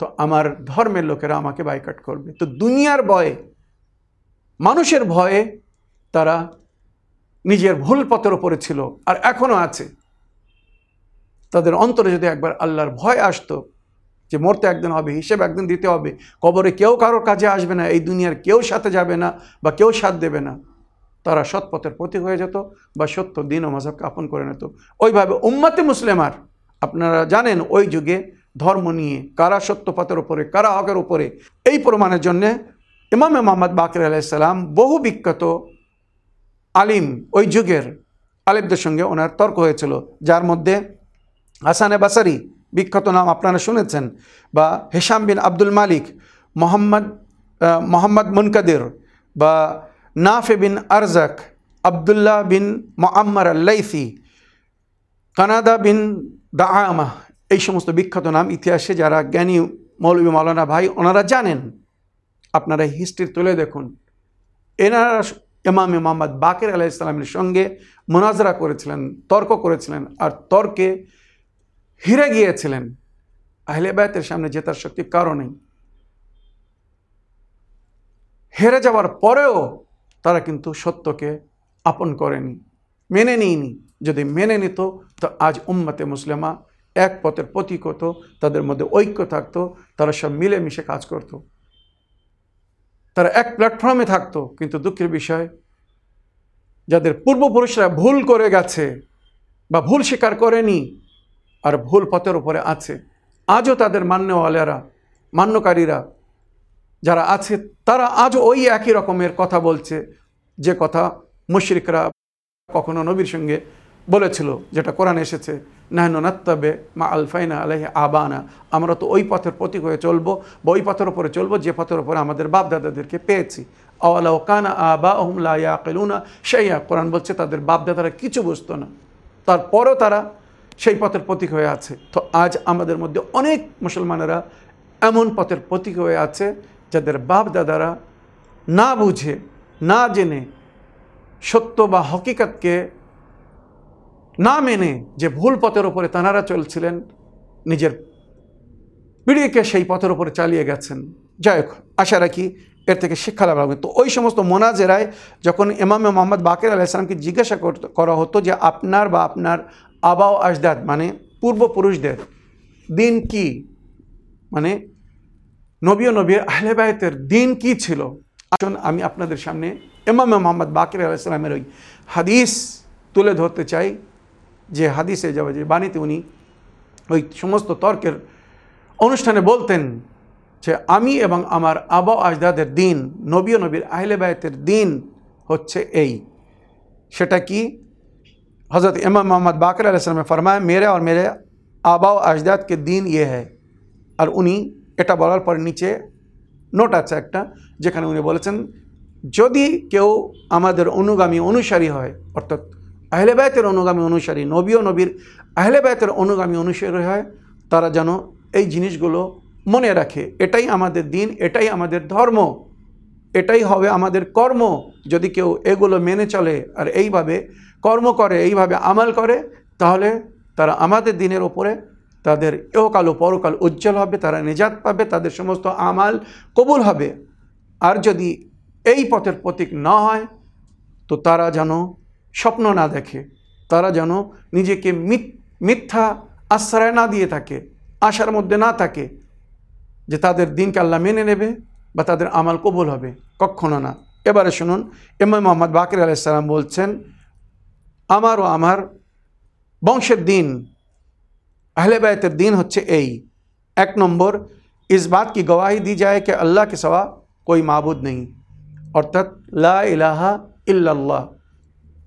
তো আমার ধর্মের লোকেরা আমাকে বাইকাট করবে। তো দুনিয়ার ভয়ে, মানুষের ভয়ে তারা নিজের ভুল পথের ওপরে ছিল, আর এখনও আছে। তাদের অন্তরে যদি একবার আল্লাহর ভয় আসতো যে মরতে একদিন হবে, হিসেব একদিন দিতে হবে। কবরে কেউ কারোর কাজে আসবে না, এই দুনিয়ার কেউ সাথে যাবে না বা কেউ সাথ দেবে না। তারা সৎপথের প্রতীক হয়ে যেত বা সত্য দিন ও মজাবকে আপন করে নিত। ওইভাবে উম্মাতে মুসলিমার, আপনারা জানেন ওই যুগে ধর্ম নিয়ে কারা সত্যপথের উপরে, কারা হকের উপরে, এই প্রমাণের জন্যে ইমামে মোহাম্মদ বাকির আলাইসাল্লাম বহু বিখ্যাত আলিম ওই যুগের আলেমদের সঙ্গে ওনার তর্ক হয়েছিল, যার মধ্যে হাসানে বাসারি বিখ্যাত নাম আপনারা শুনেছেন, বা Hisham bin Abdul Malik, Muhammad Muhammad Munkadir, বা নাফে বিন আরজাক, আবদুল্লাহ বিন মোয়াম্মার আল্লাইসি, কানাদা বিন দাআমা, এই সমস্ত বিখ্যাত নাম ইতিহাসে যারা জ্ঞানী মৌলবী মৌলানা ভাই, ওনারা জানেন। আপনারা হিস্ট্রি তুলে দেখুন। এনারা ইমামে মোহাম্মদ বাকের আলাহ সঙ্গে মোনাজরা করেছিলেন, তর্ক করেছিলেন, আর তর্কে হিরে গিয়েছিলেন। আহলে বায়তের সামনে জেতার শক্তি কারও নেই। হেরে যাওয়ার পরেও তারা কিন্তু সত্যকে আপন করেনি, মেনে নিইনি যদি মেনে নিত, তো আজ উম্মতে মুসলিমা এক পথের প্রতীক হতো, তাদের মধ্যে ঐক্য থাকতো, তারা সব মিলেমিশে কাজ করত। তারা এক প্ল্যাটফর্মে থাকতো, কিন্তু দুঃখের বিষয়, যাদের পূর্বপুরুষরা ভুল করে গেছে বা ভুল স্বীকার করেনি আর ভুল পথের উপরে আছে। আজও তাদের মান্যওয়ালারা, মান্যকারীরা যারা আছে, তারা আজও ওই একই রকমের কথা বলছে, যে কথা মুশরিকরা কখনো নবীর সঙ্গে বলেছিল, যেটা কোরআন এসেছে, নাহনু নাত্তাবে মা আলফাইনা আলহে আবানা। আমরা তো ওই পথের প্রতীক হয়ে চলবো বা ওই পথের উপরে চলবো, যে পথের উপরে আমাদের বাপ দাদাদেরকে পেয়েছি। আওয়ালা কানা আবা ওহমলা ইয়াকেলুনা সেইয়া কোরআন বলছে, তাদের বাপ দাদারা কিছু বুঝতো না। তারপরও তারা সেই পথের প্রতীক হয়ে আছে। তো আজ আমাদের মধ্যে অনেক মুসলমানেরা এমন পথের প্রতীক হয়ে আছে, যাদের বাপ দাদারা না বুঝে, না জেনে, সত্য বা হকিকতকে না মেনে যে ভুল পথের ওপরে তাঁরা চলছিলেন, নিজের পিড়িকে সেই পথের ওপরে চালিয়ে গেছেন। যাই হোক, আশা রাখি এর থেকে শিক্ষা লাভ হবে। তো ওই সমস্ত মোনাজেরায় যখন ইমামে মোহাম্মদ বাকের আলাইসালামকে জিজ্ঞাসা করা হতো যে আপনার বা আপনার আবাও আজদাদ মানে পূর্বপুরুষদের দিন কি? মানে নবী ও নবীর আহলেবায়তের দিন কি ছিল? আসুন আমি আপনাদের সামনে ইমামে মোহাম্মদ বাকির আলাইসালামের ওই হাদিস তুলে ধরতে চাই। যে হাদিসে যাবে যে বাণীতে উনি ওই সমস্ত তর্কের অনুষ্ঠানে বলতেন যে আমি এবং আমার আবা আজদাদের দিন, নবী নবীর আহলে বায়তের দিন হচ্ছে এই। সেটা কি? हज़रत इमाम मोहम्मद बाकर अलैहिस्सलाम ने फरमाया मेरे और मेरे आबा व अजदाद के दिन ये है আর উনি এটা বলার পর নিচে নোট আছে একটা যেখানে উনি বলেছেন যদি কেউ আমাদের অনুগামী অনুসারী হয় অর্থাৎ আহলে বায়তের অনুগামী অনুসারী নবী ও নবীর আহলে বায়তের অনুগামী অনুসারী হয় তারা যেন এই জিনিসগুলো মনে রাখে এটাই আমাদের দিন এটাই আমাদের ধর্ম এটাই হবে আমাদের কর্ম। যদি কেউ এগুলো মেনে চলে আর এইভাবে কর্ম করে, এইভাবে আমাল করে, তাহলে তারা আমাদের দিনের ওপরে তাদের এহকাল ও পরকাল উজ্জ্বল হবে, তারা নিজাত পাবে, তাদের সমস্ত আমাল কবুল হবে। আর যদি এই পথের প্রতীক না হয়, তো তারা যেন স্বপ্ন না দেখে, তারা যেন নিজেকে মিথ- মিথ্যা আশ্রয় না দিয়ে থাকে, আশার মধ্যে না থাকে যে তাদের দিনকে আল্লাহ মেনে নেবে। বা তাদের আমাল কবুল হবে কখনো না এবারে শুনুন এম মোহাম্মদ বাকির আলাইসাল্লাম বলছেন আমার ও আমার বংশের দিন अहले बैतर दिन হচ্ছে এই এক নম্বর इस बात की गवाही दी जाए कि अल्लाह के सिवा कोई माबूद नहीं অর্থাৎ লা ইলাহা ইল্লাল্লাহ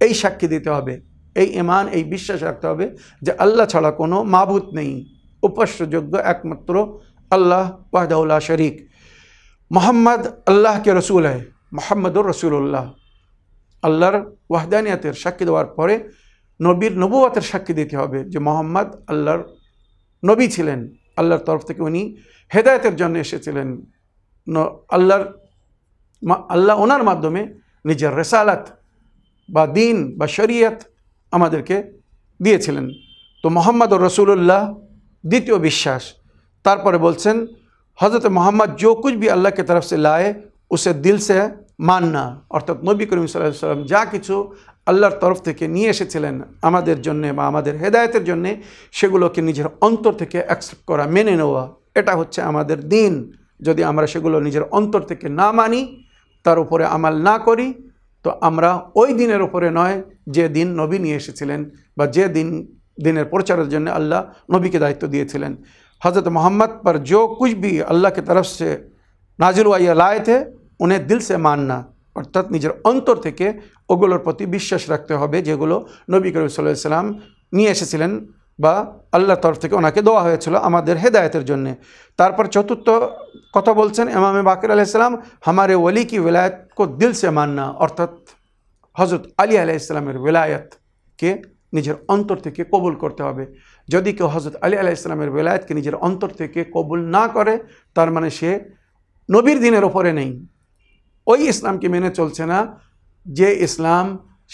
এই সাক্ষী দিতে হবে এই ইমান এই বিশ্বাস রাখতে হবে যে আল্লাহ ছাড়া কোনো মাবুদ নেই উপাস্যযোগ্য একমাত্র আল্লাহ ওয়াহদাউল্লাহ শরিক মোহাম্মদ আল্লাহ কে রসুল হয় মোহাম্মদুর রসুল্লাহ আল্লাহর ওয়াহদানিয়াতের সাক্ষী দেওয়ার পরে নবীর নবুয়াতের সাক্ষী দিতে হবে যে মোহাম্মদ আল্লাহর নবী ছিলেন। আল্লাহর তরফ থেকে উনি হেদায়তের জন্য এসেছিলেন। আল্লাহর আল্লাহ ওনার মাধ্যমে নিজের রেসালাত বা দিন বা শরিয়ত আমাদেরকে দিয়েছিলেন। তো মোহাম্মদ রসুল্লাহ দ্বিতীয় বিশ্বাস। তারপরে বলছেন হজরত মোহাম্মদ जो कुछ भी अल्लाह की तरफ से लाए उसे दिल से মাননা অর্থাৎ নবী করিম সাল্লাহ সাল্লাম যা কিছু আল্লাহর তরফ থেকে নিয়ে এসেছিলেন আমাদের জন্যে বা আমাদের হেদায়তের জন্যে সেগুলোকে নিজের অন্তর থেকে অ্যাকসেপ্ট করা মেনে নেওয়া এটা হচ্ছে আমাদের দিন যদি আমরা সেগুলো নিজের অন্তর থেকে না মানি তার উপরে আমাল না করি তো আমরা ওই দিনের উপরে নয় যে দিন নবী নিয়ে এসেছিলেন বা যে দিন দিনের প্রচারের জন্য আল্লাহ নবীকে দায়িত্ব দিয়েছিলেন हज़रत मोहम्मद पर जो कुछ भी अल्लाह की तरफ से नाजिल हुआ या लाए थे उन्हें दिल से मानना অর্থাৎ নিজের অন্তর থেকে ওগুলোর প্রতি বিশ্বাস রাখতে হবে যেগুলো নবী করিম সাল্লাহ সাল্লাম নিয়ে এসেছিলেন বা আল্লাহর তরফ থেকে ওনাকে দেওয়া হয়েছিল আমাদের হেদায়তের জন্যে তারপর চতুর্থ কথা বলছেন ইমামে বাকির আলাইসালাম হামারে ওলি কি विलायत को दिल से मानना অর্থাৎ হজরত আলী আলাইসালামের বেলায়াতকে নিজের অন্তর থেকে কবুল করতে হবে যদি কেউ হজরত আলী আলাইসালামের বেলায়াতকে নিজের অন্তর থেকে কবুল না করে, তার মানে সে নবীর দিনের ওপরে নেই। ওই ইসলামকে মেনে চলছে না যে ইসলাম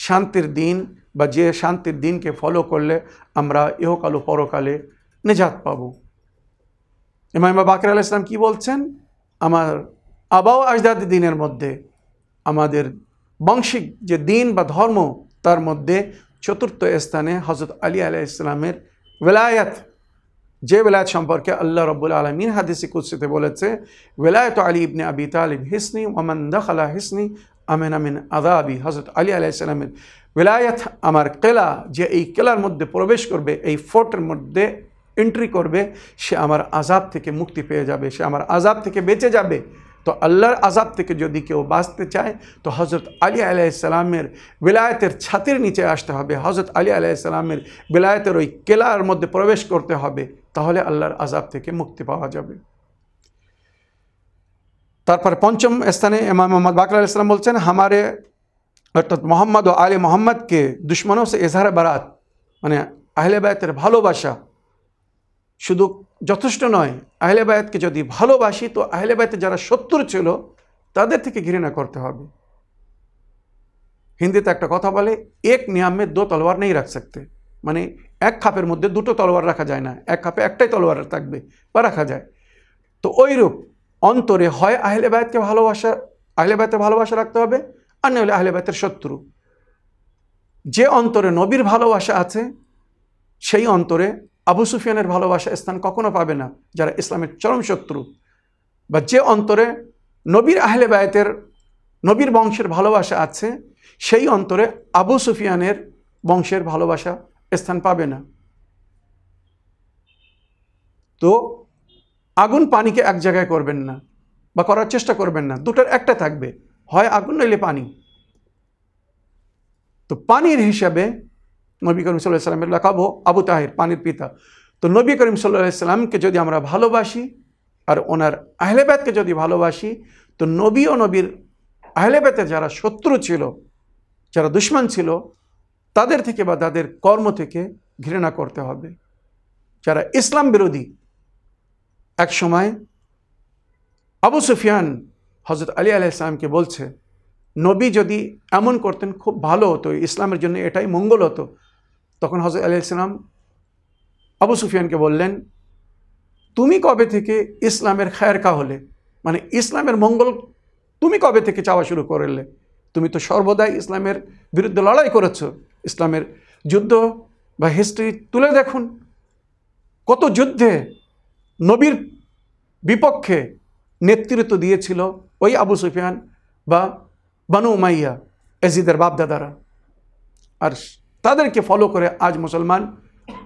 শান্তির দিন বা যে শান্তির দিনকে ফলো করলে আমরা ইহকাল ও পরকালে নিজাত পাবো। ইমাম বাকর আল ইসলাম কী বলছেন? আমার আবাও আজদাদ দিনের মধ্যে, আমাদের বংশিক যে দিন বা ধর্ম, তার মধ্যে চতুর্থ স্থানে হজরত আলী আলাহ ইসলামের বেলায়াত যে বেলায়াত সম্পর্কে আল্লাহ রব্বুল আলমিন হাদিসি কুৎসিতে বলেছে বেলায়ত আলী ইবনে আবি তালিব হিসনি ওমান দখলা হিসনি আমিন আমিন আদাবি হজরত আলী আলাইসালামের বেলায়াত আমার কেলা, যে এই কেলার মধ্যে প্রবেশ করবে, এই ফোর্টের মধ্যে এন্ট্রি করবে, সে আমার আজাব থেকে মুক্তি পেয়ে যাবে, সে আমার আজাব থেকে বেঁচে যাবে। তো আল্লাহর আজাব থেকে যদি কেউ বাঁচতে চায়, তো হজরত আলী আলাইসালামের বেলায়েতের ছাতির নিচে আসতে হবে। হজরত আলী আলাইসালামের বেলায়েতের ওই কেলার মধ্যে প্রবেশ করতে হবে, তাহলে আল্লাহর আজাব থেকে মুক্তি পাওয়া যাবে। তারপর পঞ্চম স্থানে ইমাম মোহাম্মদ বাকর আলাইসালাম বলছেন, হামারে অর্থাৎ মোহাম্মদ ও আলী মোহাম্মদকে দুশ্মনও সে এজহার বারাত। মানে আহলে বায়তের ভালোবাসা শুধু যথেষ্ট নয় আহলে বায়াতকে যদি ভালোবাসি তো আহলে বায়াতে যারা শত্রু ছিল তাদের থেকে ঘৃণা করতে হবে হিন্দিতে একটা কথা বলে এক নিয়ামে দো তলোয়ার নেই রাখ सकते মানে এক খাপের মধ্যে দুটো তলোয়ার রাখা যায় না এক খাপে একটাই তলোয়ার থাকবে বা রাখা যায় তো ওইরূপ অন্তরে হয় আহলে বায়াতকে ভালোবাসা আহলে বায়াতে ভালোবাসা রাখতে হবে আর নইলে আহলে বায়াতের শত্রু যে অন্তরে নবীর ভালোবাসা আছে সেই অন্তরে আবু সুফিয়ানের ভালোবাসা স্থান কখনো পাবে না, যারা ইসলামের চরম শত্রু। বা যে অন্তরে নবীর আহলে বায়তের নবীর বংশের ভালোবাসা আছে, সেই অন্তরে আবু সুফিয়ানের বংশের ভালোবাসা স্থান পাবে না। তো আগুন পানিকে এক জায়গায় করবেন না বা করার চেষ্টা করবেন না, দুটোর একটা থাকবে, হয় আগুন নইলে পানি। তো পানির হিসাবে নবী করিম সাল্লাহ সাল্লামের লেখাবো আবু তাহির, পানির পিতা। তো নবী করিম সাল্লাহ সাল্লামকে যদি আমরা ভালোবাসি আর ওনার আহলেবাদকে যদি ভালোবাসি, তো নবী ও নবীর আহলেবাতের যারা শত্রু ছিল, যারা দুশ্মন ছিল, তাদের থেকে বা তাদের কর্ম থেকে ঘৃণা করতে হবে। যারা ইসলাম বিরোধী, এক সময় আবু সুফিয়ান হজরত আলী আলাইসলামকে বলছে, নবী যদি এমন করতেন, খুব ভালো হতো। ইসলামের জন্য এটাই মঙ্গল হতো। তখন হজরত আলী ইসলাম আবু সুফিয়ানকে বললেন, তুমি কবে থেকে ইসলামের খায়রকা হলে? মানে ইসলামের মঙ্গল তুমি কবে থেকে চাওয়া শুরু করলে? তুমি তো সর্বদাই ইসলামের বিরুদ্ধে লড়াই করেছ। ইসলামের যুদ্ধ বা হিস্ট্রি তুলে দেখুন। কত যুদ্ধে নবীর বিপক্ষে নেতৃত্ব দিয়েছিল ওই আবু সুফিয়ান বা বানু উমাইয়া, এজিদের বাপদাদারা। আর তাদেরকে ফলো করে আজ মুসলমান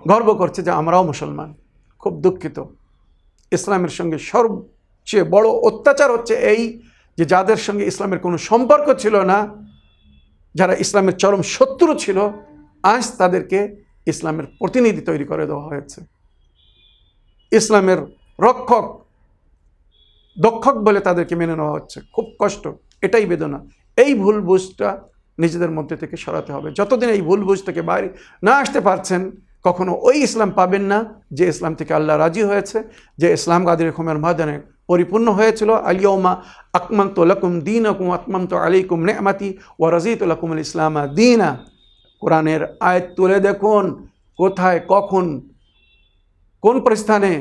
গর্ব করছে যে আমরাও মুসলমান। খুব দুঃখিত। ইসলামের সঙ্গে সবচেয়ে বড় অত্যাচার হচ্ছে এই যে যাদের সঙ্গে ইসলামের কোনো সম্পর্ক ছিল না, যারা ইসলামের চরম শত্রু ছিল, আজ তাদেরকে ইসলামের প্রতিনিধি তৈরি করে দেওয়া হয়েছে। ইসলামের রক্ষক, দক্ষক বলে তাদেরকে মেনে নেওয়া হচ্ছে। খুব কষ্ট, এটাই বেদনা। এই ভুল বুঝটা নিজেদের মধ্যে থেকে সরাতে হবে। যতদিন এই ভুল বুঝ থেকে বাইরে না আসতে পারছেন, কখনো ওই ইসলাম পাবেন না যে ইসলাম থেকে আল্লাহ রাজি হয়েছে, যে ইসলাম গাদির রকমের ময়দানে পরিপূর্ণ হয়েছিল। আলিয়মা আকমন্ত লকুম দিন আকুম আকমন্ত আলিকুম নেমাতি ও রাজিত লকুম ইসলামা দিনা। কোরআনের আয়াত তুলে দেখুন, কোথায়, কখন, কোন পরিস্থানে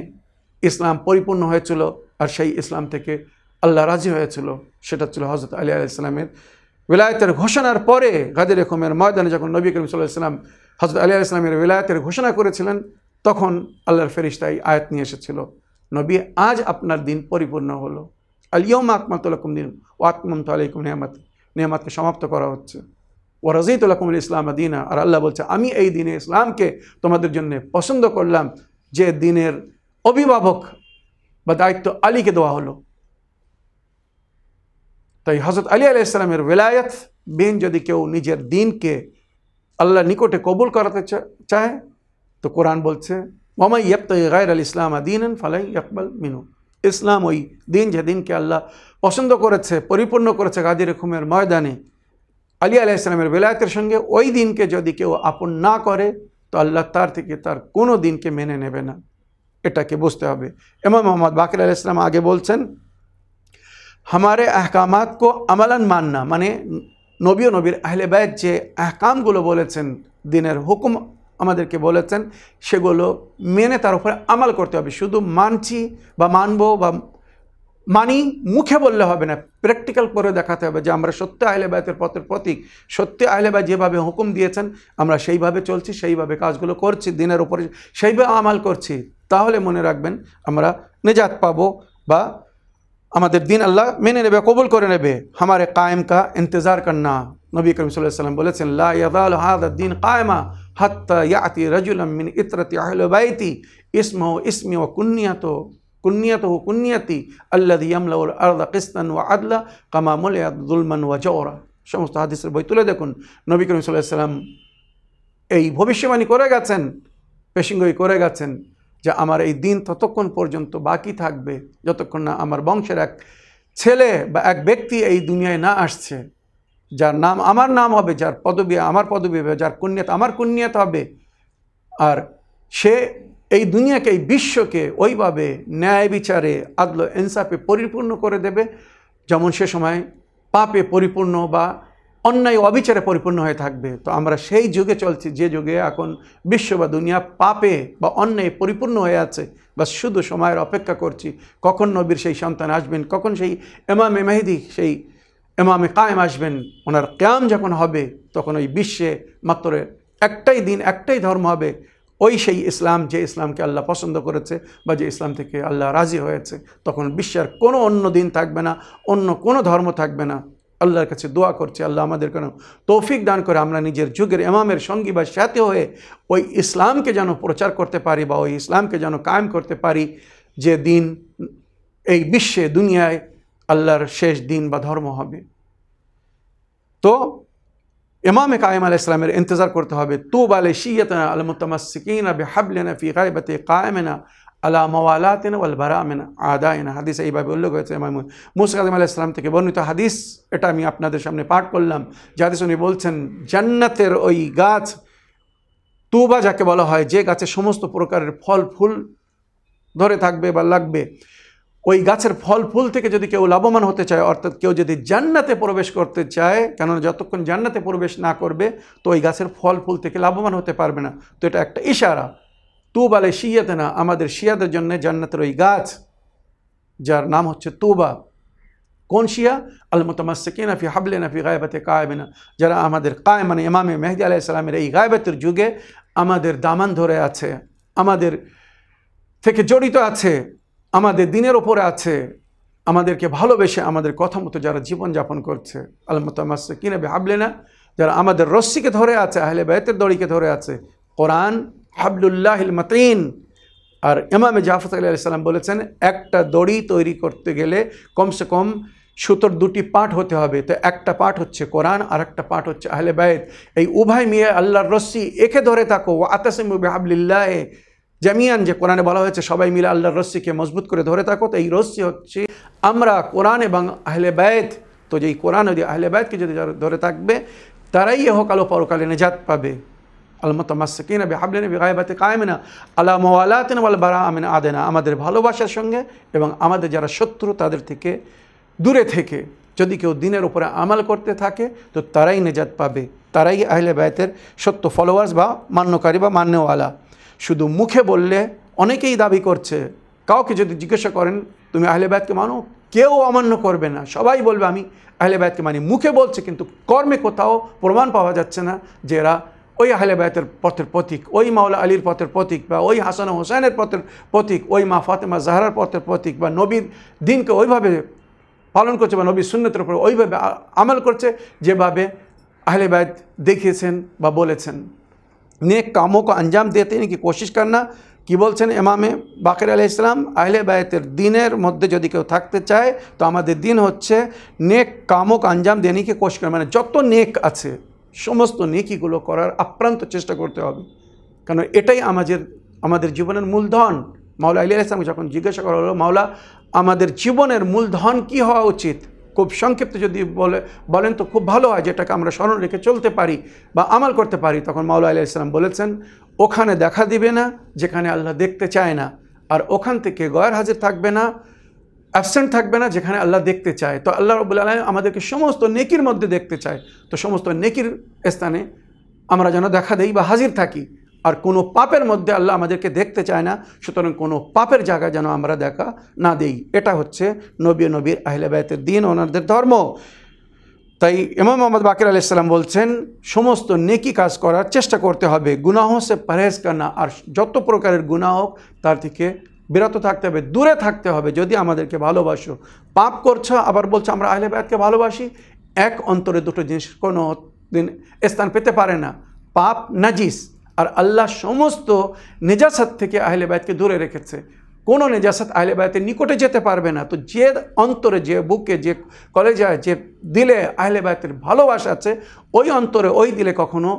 ইসলাম পরিপূর্ণ হয়েছিল আর সেই ইসলাম থেকে আল্লাহ রাজি হয়েছিল, সেটা ছিল হজরত আলী আলাইসলামের বিলায়তের ঘোষণার পরে গাদের রকমের ময়দানে যখন নবী করিম সাল্লাহ ইসলাম হজরত আলী আলাইসলামের বিলায়তের ঘোষণা করেছিলেন, তখন আল্লাহর ফেরিস্তাই আয়াত নিয়ে এসেছিল, নবী, আজ আপনার দিন পরিপূর্ণ হলো। আলিয়ম আকমাতুল্লাকুম দিন ও আকমত আলাইকুম নিয়ামত নিয়ামতকে সমাপ্ত করা হচ্ছে। ও রাজিতুল্লাকুমুল ইসলাম দিনা আর আল্লাহ বলছে, আমি এই দিনে ইসলামকে তোমাদের জন্য পছন্দ করলাম। যে দিনের অভিভাবক বা দায়িত্ব আলীকে দেওয়া হলো তাই হজরত আলী আলাহ ইসলামের বেলায়ত বিন যদি কেউ নিজের দিনকে আল্লাহ নিকটে কবুল করাতে চায়, তো কোরআন বলছে মামা ইয়াক্ত গায়ের আল ইসলাম দিন ফালাই ইকবাল মিনু ইসলাম ওই দিন যে দিনকে আল্লাহ পছন্দ করেছে, পরিপূর্ণ করেছে গাজী রকমের ময়দানে। আলী আলাহ ইসলামের বেলায়তের সঙ্গে ওই দিনকে যদি কেউ আপন না করে, তো আল্লাহ তার থেকে তার কোনো দিনকে মেনে নেবে না। এটাকে বুঝতে হবে। এমাম মোহাম্মদ বাকির আলাহ ইসলাম আগে বলছেন हमारे अहकामात को अमलन मानना মানে নবী ও নবীর আহলে বাইত যে আহকামগুলো বলেছেন দিনের হুকুম আমাদেরকে বলেছেন সেগুলো মেনে তার উপরে আমাল করতে হবে শুধু মানছি বা মানবো বা মানি মুখে বললে হবে না প্র্যাকটিক্যাল করে দেখাতে হবে যে আমরা সত্য আহলে বায়তের পথের প্রতীক সত্য আহলে বায় যেভাবে হুকুম দিয়েছেন আমরা সেইভাবে চলছি সেইভাবে কাজগুলো করছি দিনের উপরে সেইভাবে আমাল করছি তাহলে মনে রাখবেন আমরা নিজাত পাবো বা আমাদের দিন আল্লাহ মেনে নেবে, কবুল করে নেবে। আমারে কায়েম কা ইন্তজার করনা। নবী করিম সাল্লাম বলেছেন দিন কায়মা হাত ইয়াতি রজুলমিন ইতরতি আহলবাইতি ইসম ইসমি ও কুন্নিয়াত, কুন্নিয়ত হু কুন্নিয়তি আল্লাদি কিস্তান ও আদলা কামামুল দুলমান ওয়া জওরা। সমস্ত হাদিসের বই তুলে দেখুন। নবী করিম সাল্লাহ সাল্লাম এই ভবিষ্যবাণী করে গেছেন পেশিঙ্গই করে গেছেন। যে আমার এই দিন ততক্ষণ পর্যন্ত বাকি থাকবে যতক্ষণ না আমার বংশের এক ছেলে বা এক ব্যক্তি এই দুনিয়ায় না আসছে, যার নাম, আমার নাম হবে, যার পদবী, আমার পদবী হবে, যার কুণ্যাত, আমার কুণ্যাত হবে। আর সে এই দুনিয়াকে, এই বিশ্বকে ওইভাবে ন্যায় বিচারে, আদল ইনসাফে পরিপূর্ণ করে দেবে, যেমন সে সময় পাপে পরিপূর্ণ বা অন্যায় অবিচারে পরিপূর্ণ হয়ে থাকবে। তো আমরা সেই যুগে চলছি, যে যুগে এখন বিশ্ব বা দুনিয়া পাপে বা অন্যায় পরিপূর্ণ হয়ে আছে বা শুধু সময়ের অপেক্ষা করছি, কখন নবীর সেই সন্তান আসবেন, কখন সেই এমামে মেহেদি, সেই এমামে কায়েম আসবেন, ওনার ক্যাম যখন হবে, তখন ওই বিশ্বে মাত্র একটাই দিন, একটাই ধর্ম হবে, ওই সেই ইসলাম, যে ইসলামকে আল্লাহ পছন্দ করেছে বা যে ইসলাম থেকে আল্লাহ রাজি হয়েছে, তখন বিশ্বের কোনো অন্য দিন থাকবে না, অন্য কোনো ধর্ম থাকবে না। আল্লাহর কাছে দোয়া করছে, আল্লাহ আমাদের কেন তৌফিক দান করে, আমরা নিজের যুগের এমামের সঙ্গী বা সাথে হয়ে ওই ইসলামকে যেন প্রচার করতে পারি বা ওই ইসলামকে যেন কায়েম করতে পারি, যে দিন এই বিশ্বে, দুনিয়ায় আল্লাহর শেষ দিন বা ধর্ম হবে। তো ইমামে কায়েম আল ইসলামের ইন্তজার করতে হবে তু বালে শিয়তনা আল মুতামাসিকিন বে হাবলেনা ফি গায়বতে কায়েমেনা আলা মওয়ালাতিনা ওয়াল বারামিনা আদায়না হাদিস এইভাবে উল্লেখ হয়েছে ইমাম মুসা আদম আলাহ ইসলাম থেকে বর্ণিত হাদিস। এটা আমি আপনাদের সামনে পাঠ করলাম। যে হাদিস উনি বলছেন জান্নাতের ওই গাছ, তুবা যাকে বলা হয়, যে গাছে সমস্ত প্রকারের ফল, ফুল ধরে থাকবে বা লাগবে, ওই গাছের ফল, ফুল থেকে যদি কেউ লাভবান হতে চায়, অর্থাৎ কেউ যদি জান্নাতে প্রবেশ করতে চায়, কেননা যতক্ষণ জান্নাতে প্রবেশ না করবে, তো ওই গাছের ফল, ফুল থেকে লাভবান হতে পারবে না। তো এটা একটা ইশারা। তুবালে শিয়াতে না আমাদের শিয়াদের জন্য জান্নাতের ওই গাছ, যার নাম হচ্ছে তুবা। কোন শিয়া? আল মোতামাসিনা ফি হাবলেনা ফি গায়বাতে কায়বেনা। যারা আমাদের কায় মানে ইমামে মেহদি আলাহ ইসলামের এই গায়বাতের যুগে আমাদের দামান ধরে আছে, আমাদের থেকে জড়িত আছে, আমাদের দিনের ওপরে আছে, আমাদেরকে ভালোবেসে আমাদের কথা মতো যারা জীবনযাপন করছে আল ফি হাবলেনা, যারা আমাদের রশ্মিকে ধরে আছে, আহলে বেতের দড়িকে ধরে আছে, কোরআন হাবলুল্লাহ মতিন। আর ইমামে জাফর আলাহ সাল্লাম বলেছেন, একটা দড়ি তৈরি করতে গেলে কমসে কম সুতোর দুটি পাঠ হতে হবে। তো একটা পাঠ হচ্ছে কোরআন আর একটা পাঠ হচ্ছে আহলে বায়ত এই উভয় মিয়ে আল্লাহর রশ্মি একে ধরে থাকো। ও আতাসিমুবে হাবলিল্লাহ জামিয়ান যে কোরআনে বলা হয়েছে, সবাই মিলে আল্লাহর রশ্মিকে মজবুত করে ধরে থাকো। তো এই রশ্মি হচ্ছে, আমরা কোরআন এবং আহলে বায়ত তো যেই কোরআন যদি আহলে বায়তকে যদি ধরে থাকবে, তারাই এহকাল ও পরকালে নেজাত পাবে। আলমতমাসকিন বেহাবলিন বেগায়বাতে কায়েমেনা আলা মোয়ালাতিন বারা আমিন আদেনা। আমাদের ভালোবাসার সঙ্গে এবং আমাদের যারা শত্রু, তাদের থেকে দূরে থেকে যদি কেউ দিনের উপরে আমাল করতে থাকে, তো তারাই নেজাত পাবে। তারাই আহলে বায়তের সত্য ফলোয়ার্স বা মান্যকারী বা মান্যওয়ালা। শুধু মুখে বললে অনেকেই দাবি করছে। কাউকে যদি জিজ্ঞাসা করেন, তুমি আহলে বায়তকে মানো? কেউ অমান্য করবে না। সবাই বলবে, আমি আহলে বায়তকে মানি। মুখে বলছে, কিন্তু কর্মে কোথাও প্রমাণ পাওয়া যাচ্ছে না যে এরা ওই আহলে বায়তের পথের প্রতীক ওই মাওলা আলীর পথের প্রতীক বা ওই হাসান হোসেনের পথের প্রতীক ওই মা ফাতেমা জাহরার পথের প্রতীক বা নবীর দিনকে ওইভাবে পালন করছে বা নবীর শূন্যতের উপরে ওইভাবে আমল করছে যেভাবে আহলে बायत দেখিয়েছেন বা বলেছেন नेक कामों को अंजाम देते हैं कि कोशिश करना কি বলছেন এমামে বাকের আলি ইসলাম আহলে বায়তের দিনের মধ্যে যদি কেউ থাকতে চায় তো আমাদের দিন হচ্ছে নেক কামক আঞ্জাম দেনিকে কোশ করে মানে যত নেক আছে সমস্ত নেকিগুলো করার আপ্রান্ত চেষ্টা করতে হবে। কারণ এটাই আমাদের আমাদের জীবনের মূলধন। মাওলা আলী ইসলাম যখন জিজ্ঞাসা করা হলো, মাওলা, আমাদের জীবনের মূলধন কি হওয়া উচিত? খুব সংক্ষিপ্ত যদি বলে, বলেন তো খুব ভালো হয় যেটাকে আমরা স্মরণ রেখে চলতে পারি বা আমাল করতে পারি। তখন মাওলা আলী ইসলাম বলেছেন, ওখানে দেখা দিবে না যেখানে আল্লাহ দেখতে চায় না। আর ওখান থেকে গয়ের হাজির থাকবে না। অ্যাবসেন্ট থাকবে না যেখানে আল্লাহ দেখতে চায়। তো আল্লাহ রবুল আলম আমাদেরকে সমস্ত নেকির মধ্যে দেখতে চায়। তো সমস্ত নেকির স্থানে আমরা যেন দেখা দেই বা হাজির থাকি। আর কোনো পাপের মধ্যে আল্লাহ আমাদেরকে দেখতে চায় না, সুতরাং কোনো পাপের জায়গা যেন আমরা দেখা না দেই। এটা হচ্ছে নবী নবীর আহলে বায়তের দিন, ওনাদের ধর্ম। তাই ইমাম মোহাম্মদ বাকির আলাইসাল্লাম বলছেন, সমস্ত নেকি কাজ করার চেষ্টা করতে হবে। গুনাহ সে পরহেজ করনা আর যত প্রকারের গুনাহ হোক, তার থেকে বিরত থাকতে হবে, দূরে থাকতে হবে। যদি আমাদেরকে ভালোবাসো, পাপ করছ, আবার বলছো, আমরা আহলে বায়াতকে ভালোবাসি এক অন্তরে দুটো জিনিস কোনো দিন স্থান পেতে পারে না। পাপ নাজিস। আর আল্লাহ সমস্ত নেজাসাত থেকে আহলে বায়াতকে দূরে রেখেছে। কোনো নেজাসাত আহলে বায়াতের নিকটে যেতে পারবে না। তো যে অন্তরে, যে বুকে, যে কলেজে, যে দিলে আহলে বায়াতের ভালোবাসা আছে, ওই অন্তরে, ওই দিলে কখনো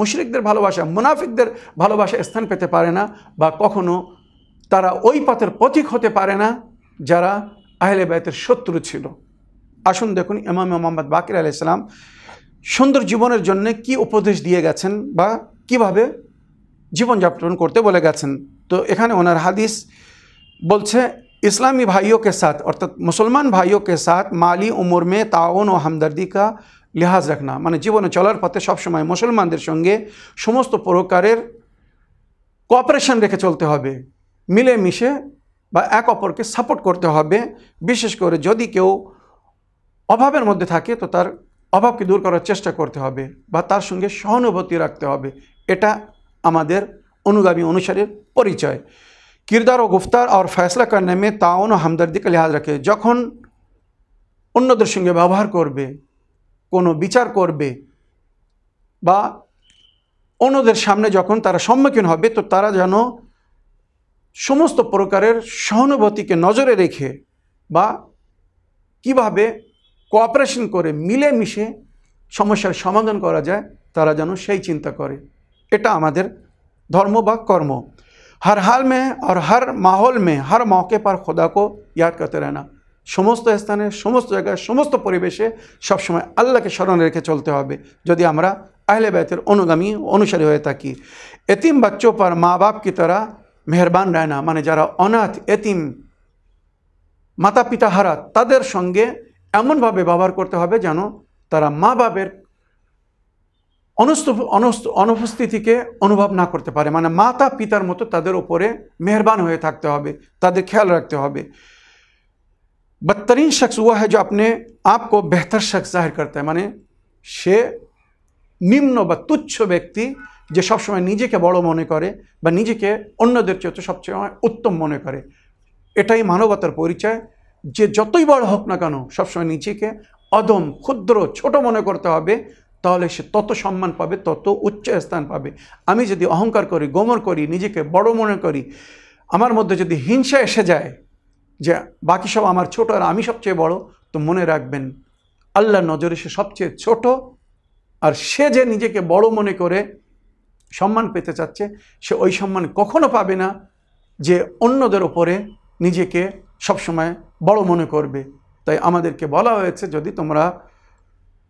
মুশরিকদের ভালোবাসা, মুনাফিকদের ভালোবাসা স্থান পেতে পারে না বা কখনো তারা ওই পথের পথিক হতে পারে না যারা আহলে বায়তের শত্রু ছিল আসুন দেখুন ইমাম মোহাম্মদ বাকির আলাইসালাম সুন্দর জীবনের জন্য কি উপদেশ দিয়ে গেছেন বা কিভাবে জীবনযাপন করতে বলে গেছেন তো এখানে ওনার হাদিস বলছে इस्लामी भाइयों के साथ अर्थात मुसलमान भाइयों के साथ माली उम्र में ताउन ও হামদর্দি কা লিহাজ রাখনা মানে জীবনে চলার পথে সবসময় মুসলমানদের সঙ্গে সমস্ত প্রকারের কোঅপারেশন রেখে চলতে হবে মিলেমিশে বা এক অপরকে সাপোর্ট করতে হবে। বিশেষ করে যদি কেউ অভাবের মধ্যে থাকে, তো তার অভাবকে দূর করার চেষ্টা করতে হবে বা তার সঙ্গে সহানুভূতি রাখতে হবে। এটা আমাদের অনুগামী অনুসারীর পরিচয়। কিরদার ও গুফতার আর ফয়সলা করনে মে তাউন ও হামদর্দিকে লিহাজ রাখে যখন অন্যদের সঙ্গে ব্যবহার করবে, কোনো বিচার করবে বা অন্যদের সামনে যখন তারা সম্মুখীন হবে, তো তারা যেন সমস্ত প্রকারের সহানুভূতিকে নজরে রেখে বা কিভাবে কোঅপারেশন করে মিলেমিশে সমস্যার সমাধান করা যায় তারা যেন সেই চিন্তা করে এটা আমাদের ধর্ম বা কর্ম हर हाल में और हर माहौल में हर मौके पर खुदा को याद करते रहना সমস্ত স্থানে সমস্ত জায়গায় সমস্ত পরিবেশে সবসময় আল্লাহকে স্মরণে রেখে চলতে হবে যদি আমরা আহলে बैतर অনুগামী অনুসারী হয়ে থাকি এতিম बच्चों पर মা বাপ की तरह মেহরবান रहना মানে যারা অনাথ এতিম মাতা পিতা হারা তাদের সঙ্গে এমনভাবে ব্যবহার করতে হবে যেন তারা মা বাপের অনুপস্থিতিকে অনুভব না করতে পারে মানে মাতা পিতার মতো তাদের উপরে মেহরবান হয়ে থাকতে হবে তাদের খেয়াল রাখতে হবে बदतरीन शख्स वो है जो अपने आप को बेहतर शख्स जाहिर करता है মানে সে নিম্ন বা তুচ্ছ ব্যক্তি যে সবসময় নিজেকে বড় মনে করে বা নিজেকে অন্যদের চেয়ে সবচেয়ে উত্তম মনে করে। এটাই মানবতার পরিচয়। যে যতই বড় হোক না কেন, সবসময় নিজেকে অদম, ক্ষুদ্র, ছোট মনে করতে হবে, তাহলে সে তত সম্মান পাবে, তত উচ্চ স্থান পাবে। আমি যদি অহংকার করি, গোমর করি, নিজেকে বড় মনে করি, আমার মধ্যে যদি হিংসা এসে যায়, যে বাকি সব আমার ছোট আর আমি সবচেয়ে বড়, তো মনে রাখবেন, আল্লাহর নজরে সে সবচেয়ে ছোট। আর সে যে নিজেকে বড় মনে করে সম্মান পেতে চাচ্ছে, সে ওই সম্মান কখনো পাবে না যে অন্যদের ওপরে নিজেকে সবসময় বড় মনে করবে। তাই আমাদেরকে বলা হয়েছে, যদি তোমরা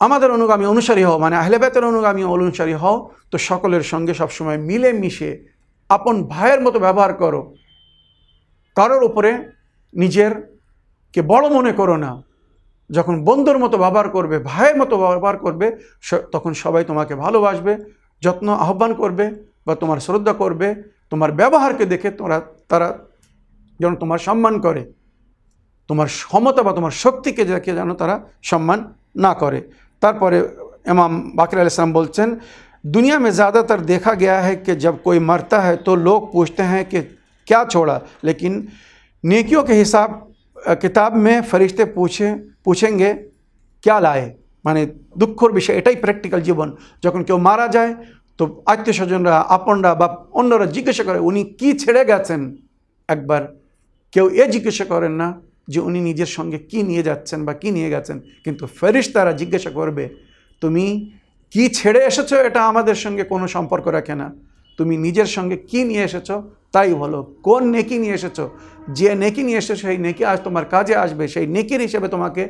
আমাদের অনুগামী অনুসারী হও মানে আহলেবেতের অনুগামী অনুসারী হও, তো সকলের সঙ্গে সবসময় মিলে মিশে আপন ভাইয়ের মতো ব্যবহার করো। কারোর ওপরে নিজের কে বড় মনে করো না। যখন বন্ধুর মতো ব্যবহার করবে, ভাইয়ের মতো ব্যবহার করবে তখন সবাই তোমাকে ভালোবাসবে। যত্ন আহ্বান করবে বা তোমার শ্রদ্ধা করবে، তোমার ব্যবহারকে দেখে তোমরা، তারা যেন তোমার সম্মান করে، তোমার ক্ষমতা বা তোমার শক্তিকে দেখে যেন তারা সম্মান না করে। তারপরে امام باقر علیہ السلام بولچن دنیا میں زیادہ تر دیکھا گیا ہے کہ جب کوئی مرتا ہے تو لوگ پوچھتے ہیں کہ کیا چھوڑا لیکن نیکیوں کے حساب کتاب میں فرشتے پوچھیں پوچھیں گے کیا لائے মানে দুঃখর বিষয়, এটাই প্র্যাকটিক্যাল জীবন। যখন কেউ মারা যায়, তো আত্মীয় স্বজনরা, আপনরা বা অন্যরা জিজ্ঞাসা করে, উনি কি ছেড়ে গেছেন? একবার, কেউ এ জিজ্ঞাসা করেন না যে, উনি নিজের সঙ্গে কি নিয়ে যাচ্ছেন বা কি নিয়ে গেছেন? কিন্তু ফেরিস তারা জিজ্ঞাসা করবে, তুমি কি ছেড়ে এসেছ? এটা আমাদের সঙ্গে কোনো সম্পর্ক রাখে না। তুমি নিজের সঙ্গে কি নিয়ে এসেছ? তাই বলো, কোন নেকি নিয়ে এসেছ? যে নেকি নিয়ে এসেছ, সেই নেকি আজ তোমার কাজে আসবে, সেই নেকির হিসেবে তোমাকে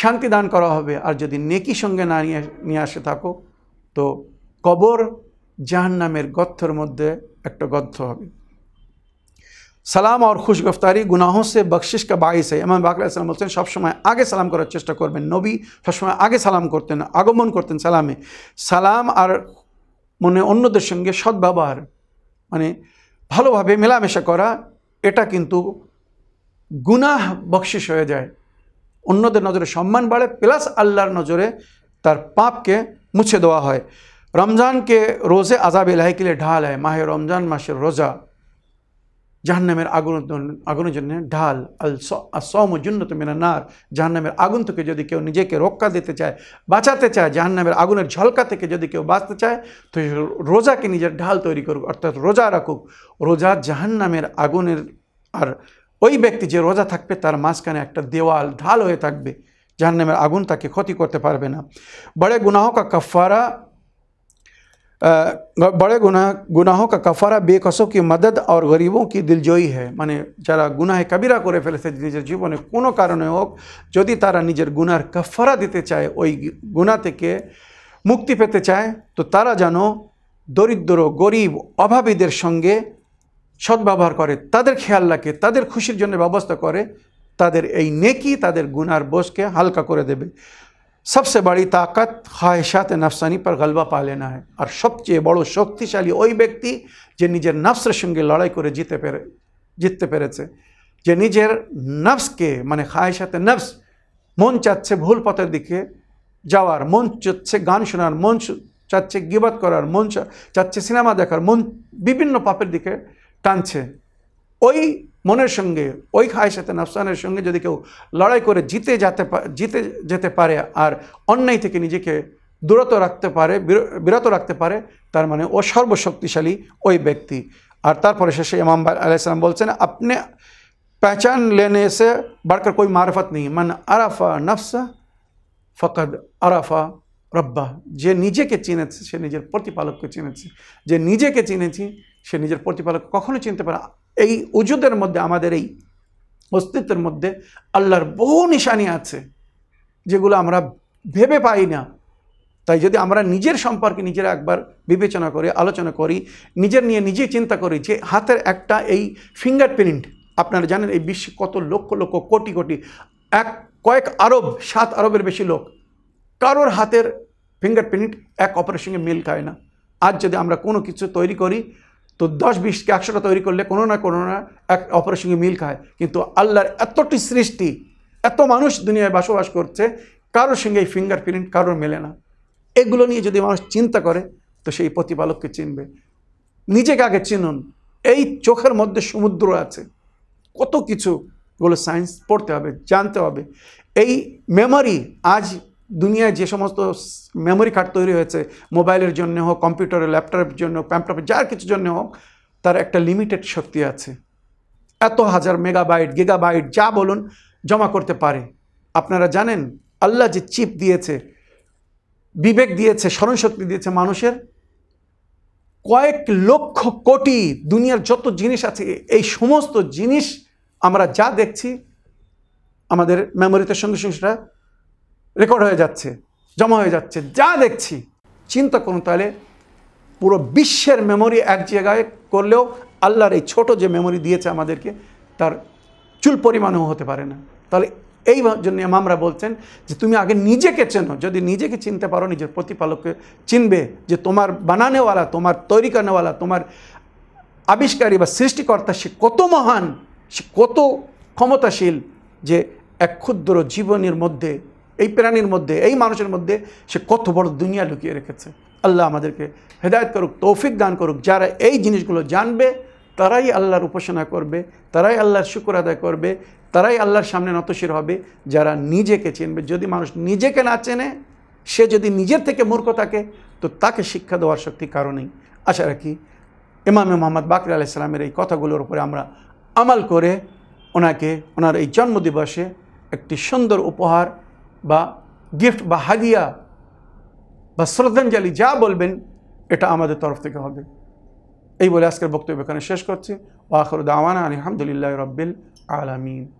শান্তি দান করা হবে। আর যদি নেকি সঙ্গে না নিয়ে নিয়ে আসে থাকো, তো কবর জাহান নামের গর্থের মধ্যে একটা গর্থ হবে। সালাম আর খুশ গফতারি গুনাহ সে বকশিস কা বাঈস হয় ইমাম বাকর সালাম বলছেন, সবসময় আগে সালাম করার চেষ্টা করবেন। নবী সবসময় আগে সালাম করতেন, আগমন করতেন সালামে। সালাম আর মনে অন্যদের সঙ্গে সদ্ব্যবহার মানে ভালোভাবে মেলামেশা করা এটা কিন্তু গুনাহ বকশিস হয়ে যায় অন্যদের নজরে সম্মান বাড়ে প্লাস আল্লাহর নজরে তার পাপকে মুছে দেওয়া হয় রমজানকে রোজে আজাব ইলাহি के लिए ঢাল হয় মাহে রমজান মাসের রোজা জাহান্নামের আগুন আগুনের জন্য ঢাল, আল সম জুন্নত মিনান্নার জাহান্নামের আগুন থেকে যদি কেউ নিজেকে রক্ষা দিতে চায়, বাঁচাতে চায়, জাহান্নামের আগুনের ঝলকা থেকে যদি কেউ বাঁচতে চায়, তো রোজাকে নিজের ঢাল তৈরি করুক, অর্থাৎ রোজা রাখুক। রোজা জাহান্নামের আগুনের আর ওই ব্যক্তি যে রোজা থাকবে, তার মাঝখানে একটা দেওয়াল, ঢাল হয়ে থাকবে। জাহান্নামের আগুন তাকে ক্ষতি করতে পারবে না। বড়ে গুনাহ কা কফারা बड़े गुनाह गुनाहों का कफारा बेकसों की मदद और गरीबों की दिलजोई है মানে যারা গুনাহে কাবিরা করে ফেলেছে নিজের জীবনে কোনো কারণে হোক যদি তারা নিজের গুনার কাফারা দিতে চায় ওই গুনাহ থেকে মুক্তি পেতে চায় তো তারা যেন দরিদ্র গরিব অভাবীদের সঙ্গে সদ্ব্যবহার করে তাদের খেয়াল রাখে তাদের খুশির জন্য ব্যবস্থা করে তাদের এই নেকি তাদের গুনার বোঝকে হালকা করে দেবে سب سے بڑی طاقت خواہشات نفسانی پر غلبہ پا لینا ہے۔ اور سب چیز بڑ شکیشالی اور بیک جو نجر نفس سنگے لڑائی کر جتتے پہ نجر نفس کے مطلب خواہشات نفس من چول پتر دیکھے جاوار جا رہے گان شنار من چاچے گیبت کرار من چاچے سینما دیکھار چینا دیکھارن پاپر دیکھے ٹانچے وہ মনের সঙ্গে, ওই খায়সাতে নফসানের সঙ্গে যদি কেউ লড়াই করে জিতে যেতে জিতে যেতে পারে আর অন্যায় থেকে নিজেকে দূরত রাখতে পারে বিরত রাখতে পারে, তার মানে ও সর্বশক্তিশালী ওই ব্যক্তি। আর তারপরে শেষে ইমাম আলাইসালাম বলছেন, আপনি পেচান লেনে সে বাড়কার কই মারফত নেই। মানে আরাফা নফসা, ফকদ আরাফা রব্বা। যে নিজেকে চিনেছে, সে নিজের প্রতিপালককে চিনেছে। যে নিজেকে চিনেছি, সে নিজের প্রতিপালক কখনো চিনতে পারে এই উজুদের মধ্যে, আমাদের এই অস্তিত্বের মধ্যে আল্লাহর বহু নিশানি আছে যেগুলো আমরা ভেবে পাই না। তাই যদি আমরা নিজের সম্পর্কে নিজেরা একবার বিবেচনা করি, আলোচনা করি, নিজের নিয়ে নিজে চিন্তা করি যে হাতের একটা এই ফিঙ্গারপ্রিন্ট আপনারা জানেন এই বিশ্বে কত লক্ষ লক্ষ কোটি কোটি, এক কয়েক আরব, সাত আরবের বেশি লোক, কারোর হাতের ফিঙ্গারপ্রিন্ট এক অপরের সঙ্গে মিল খায় না। আজ যদি আমরা কোনো কিছু তৈরি করি তো দশ বিশকে একশোটা তৈরি করলে কোনো না কোনো না এক অপরের সঙ্গে মিল খায়। কিন্তু আল্লাহর এতটি সৃষ্টি, এত মানুষ দুনিয়ায় বসবাস করছে, কারোর সঙ্গে এই ফিঙ্গারপ্রিন্ট কারোর মেলে না। এগুলো নিয়ে যদি মানুষ চিন্তা করে, তো সেই প্রতিপালককে চিনবে। নিজেকে আগে চিনুন। এই চোখের মধ্যে সমুদ্র আছে। কত কিছু গুলো সায়েন্স পড়তে হবে, জানতে হবে। এই মেমোরি আজ দুনিয়ায় যে সমস্ত মেমোরি কার্ড তৈরি হয়েছে, মোবাইলের জন্য হোক কম্পিউটারে ল্যাপটপের জন্য ল্যাপটপের যার কিছু জন্য হোক, তার একটা লিমিটেড শক্তি আছে। এত হাজার মেগাবাইট গিগাবাইট যা বলুন, জমা করতে পারে। আপনারা জানেন, আল্লাহ যে চিপ দিয়েছে, বিবেক দিয়েছে, স্মরণশক্তি দিয়েছে মানুষের, কয়েক লক্ষ কোটি দুনিয়ার যত জিনিস আছে, এই সমস্ত জিনিস আমরা যা দেখছি, আমাদের মেমোরিতে সঙ্গে সঙ্গে সেটা রেকর্ড হয়ে যাচ্ছে, জমা হয়ে যাচ্ছে, যা দেখছি। চিন্তা করুন তাহলে, পুরো বিশ্বের মেমোরি এক জায়গায় করলেও আল্লাহর এই ছোট যে মেমোরি দিয়েছে আমাদেরকে, তার চুল পরিমাণও হতে পারে না। তাহলে এই জন্য আমরা বলছেন যে তুমি আগে নিজেকে চেনো। যদি নিজেকে চিনতে পারো, নিজের প্রতিপালককে চিনবে যে তোমার বানানেওয়ালা, তোমার তৈরি করেনেওয়ালা তোমার আবিষ্কারী বা সৃষ্টিকর্তা সে কত মহান, সে কত ক্ষমতাশীল যে এক ক্ষুদ্র জীবনের মধ্যে এই প্রাণীর মধ্যে, এই মানুষের মধ্যে সে কত বড় দুনিয়া লুকিয়ে রেখেছে। আল্লাহ আমাদেরকে হেদায়ত করুক, তৌফিক দান করুক। যারা এই জিনিসগুলো জানবে, তারাই আল্লাহর উপাসনা করবে, তারাই আল্লাহর শুকুর আদায় করবে, তারাই আল্লাহর সামনে নতশির হবে। যারা নিজেকে চিনবে, যদি মানুষ নিজেকে না চেনে, সে যদি নিজের থেকে মূর্খ থাকে, তো তাকে শিক্ষা দেওয়ার শক্তি কারও নেই। আশা রাখি ইমামে মোহাম্মদ বাকর আলাইসালামের এই কথাগুলোর উপরে আমরা আমাল করে ওনাকে, ওনার এই জন্মদিবসে একটি সুন্দর উপহার বা গিফট বা হাদিয়া বা শ্রদ্ধাঞ্জলি যা বলবেন, এটা আমাদের তরফ থেকে হবে। এই বলে আজকের বক্তব্য এখানে শেষ করছি। ওয়াখর দাওয়ানা আলহামদুলিল্লাহ রব্বিল আলামিন।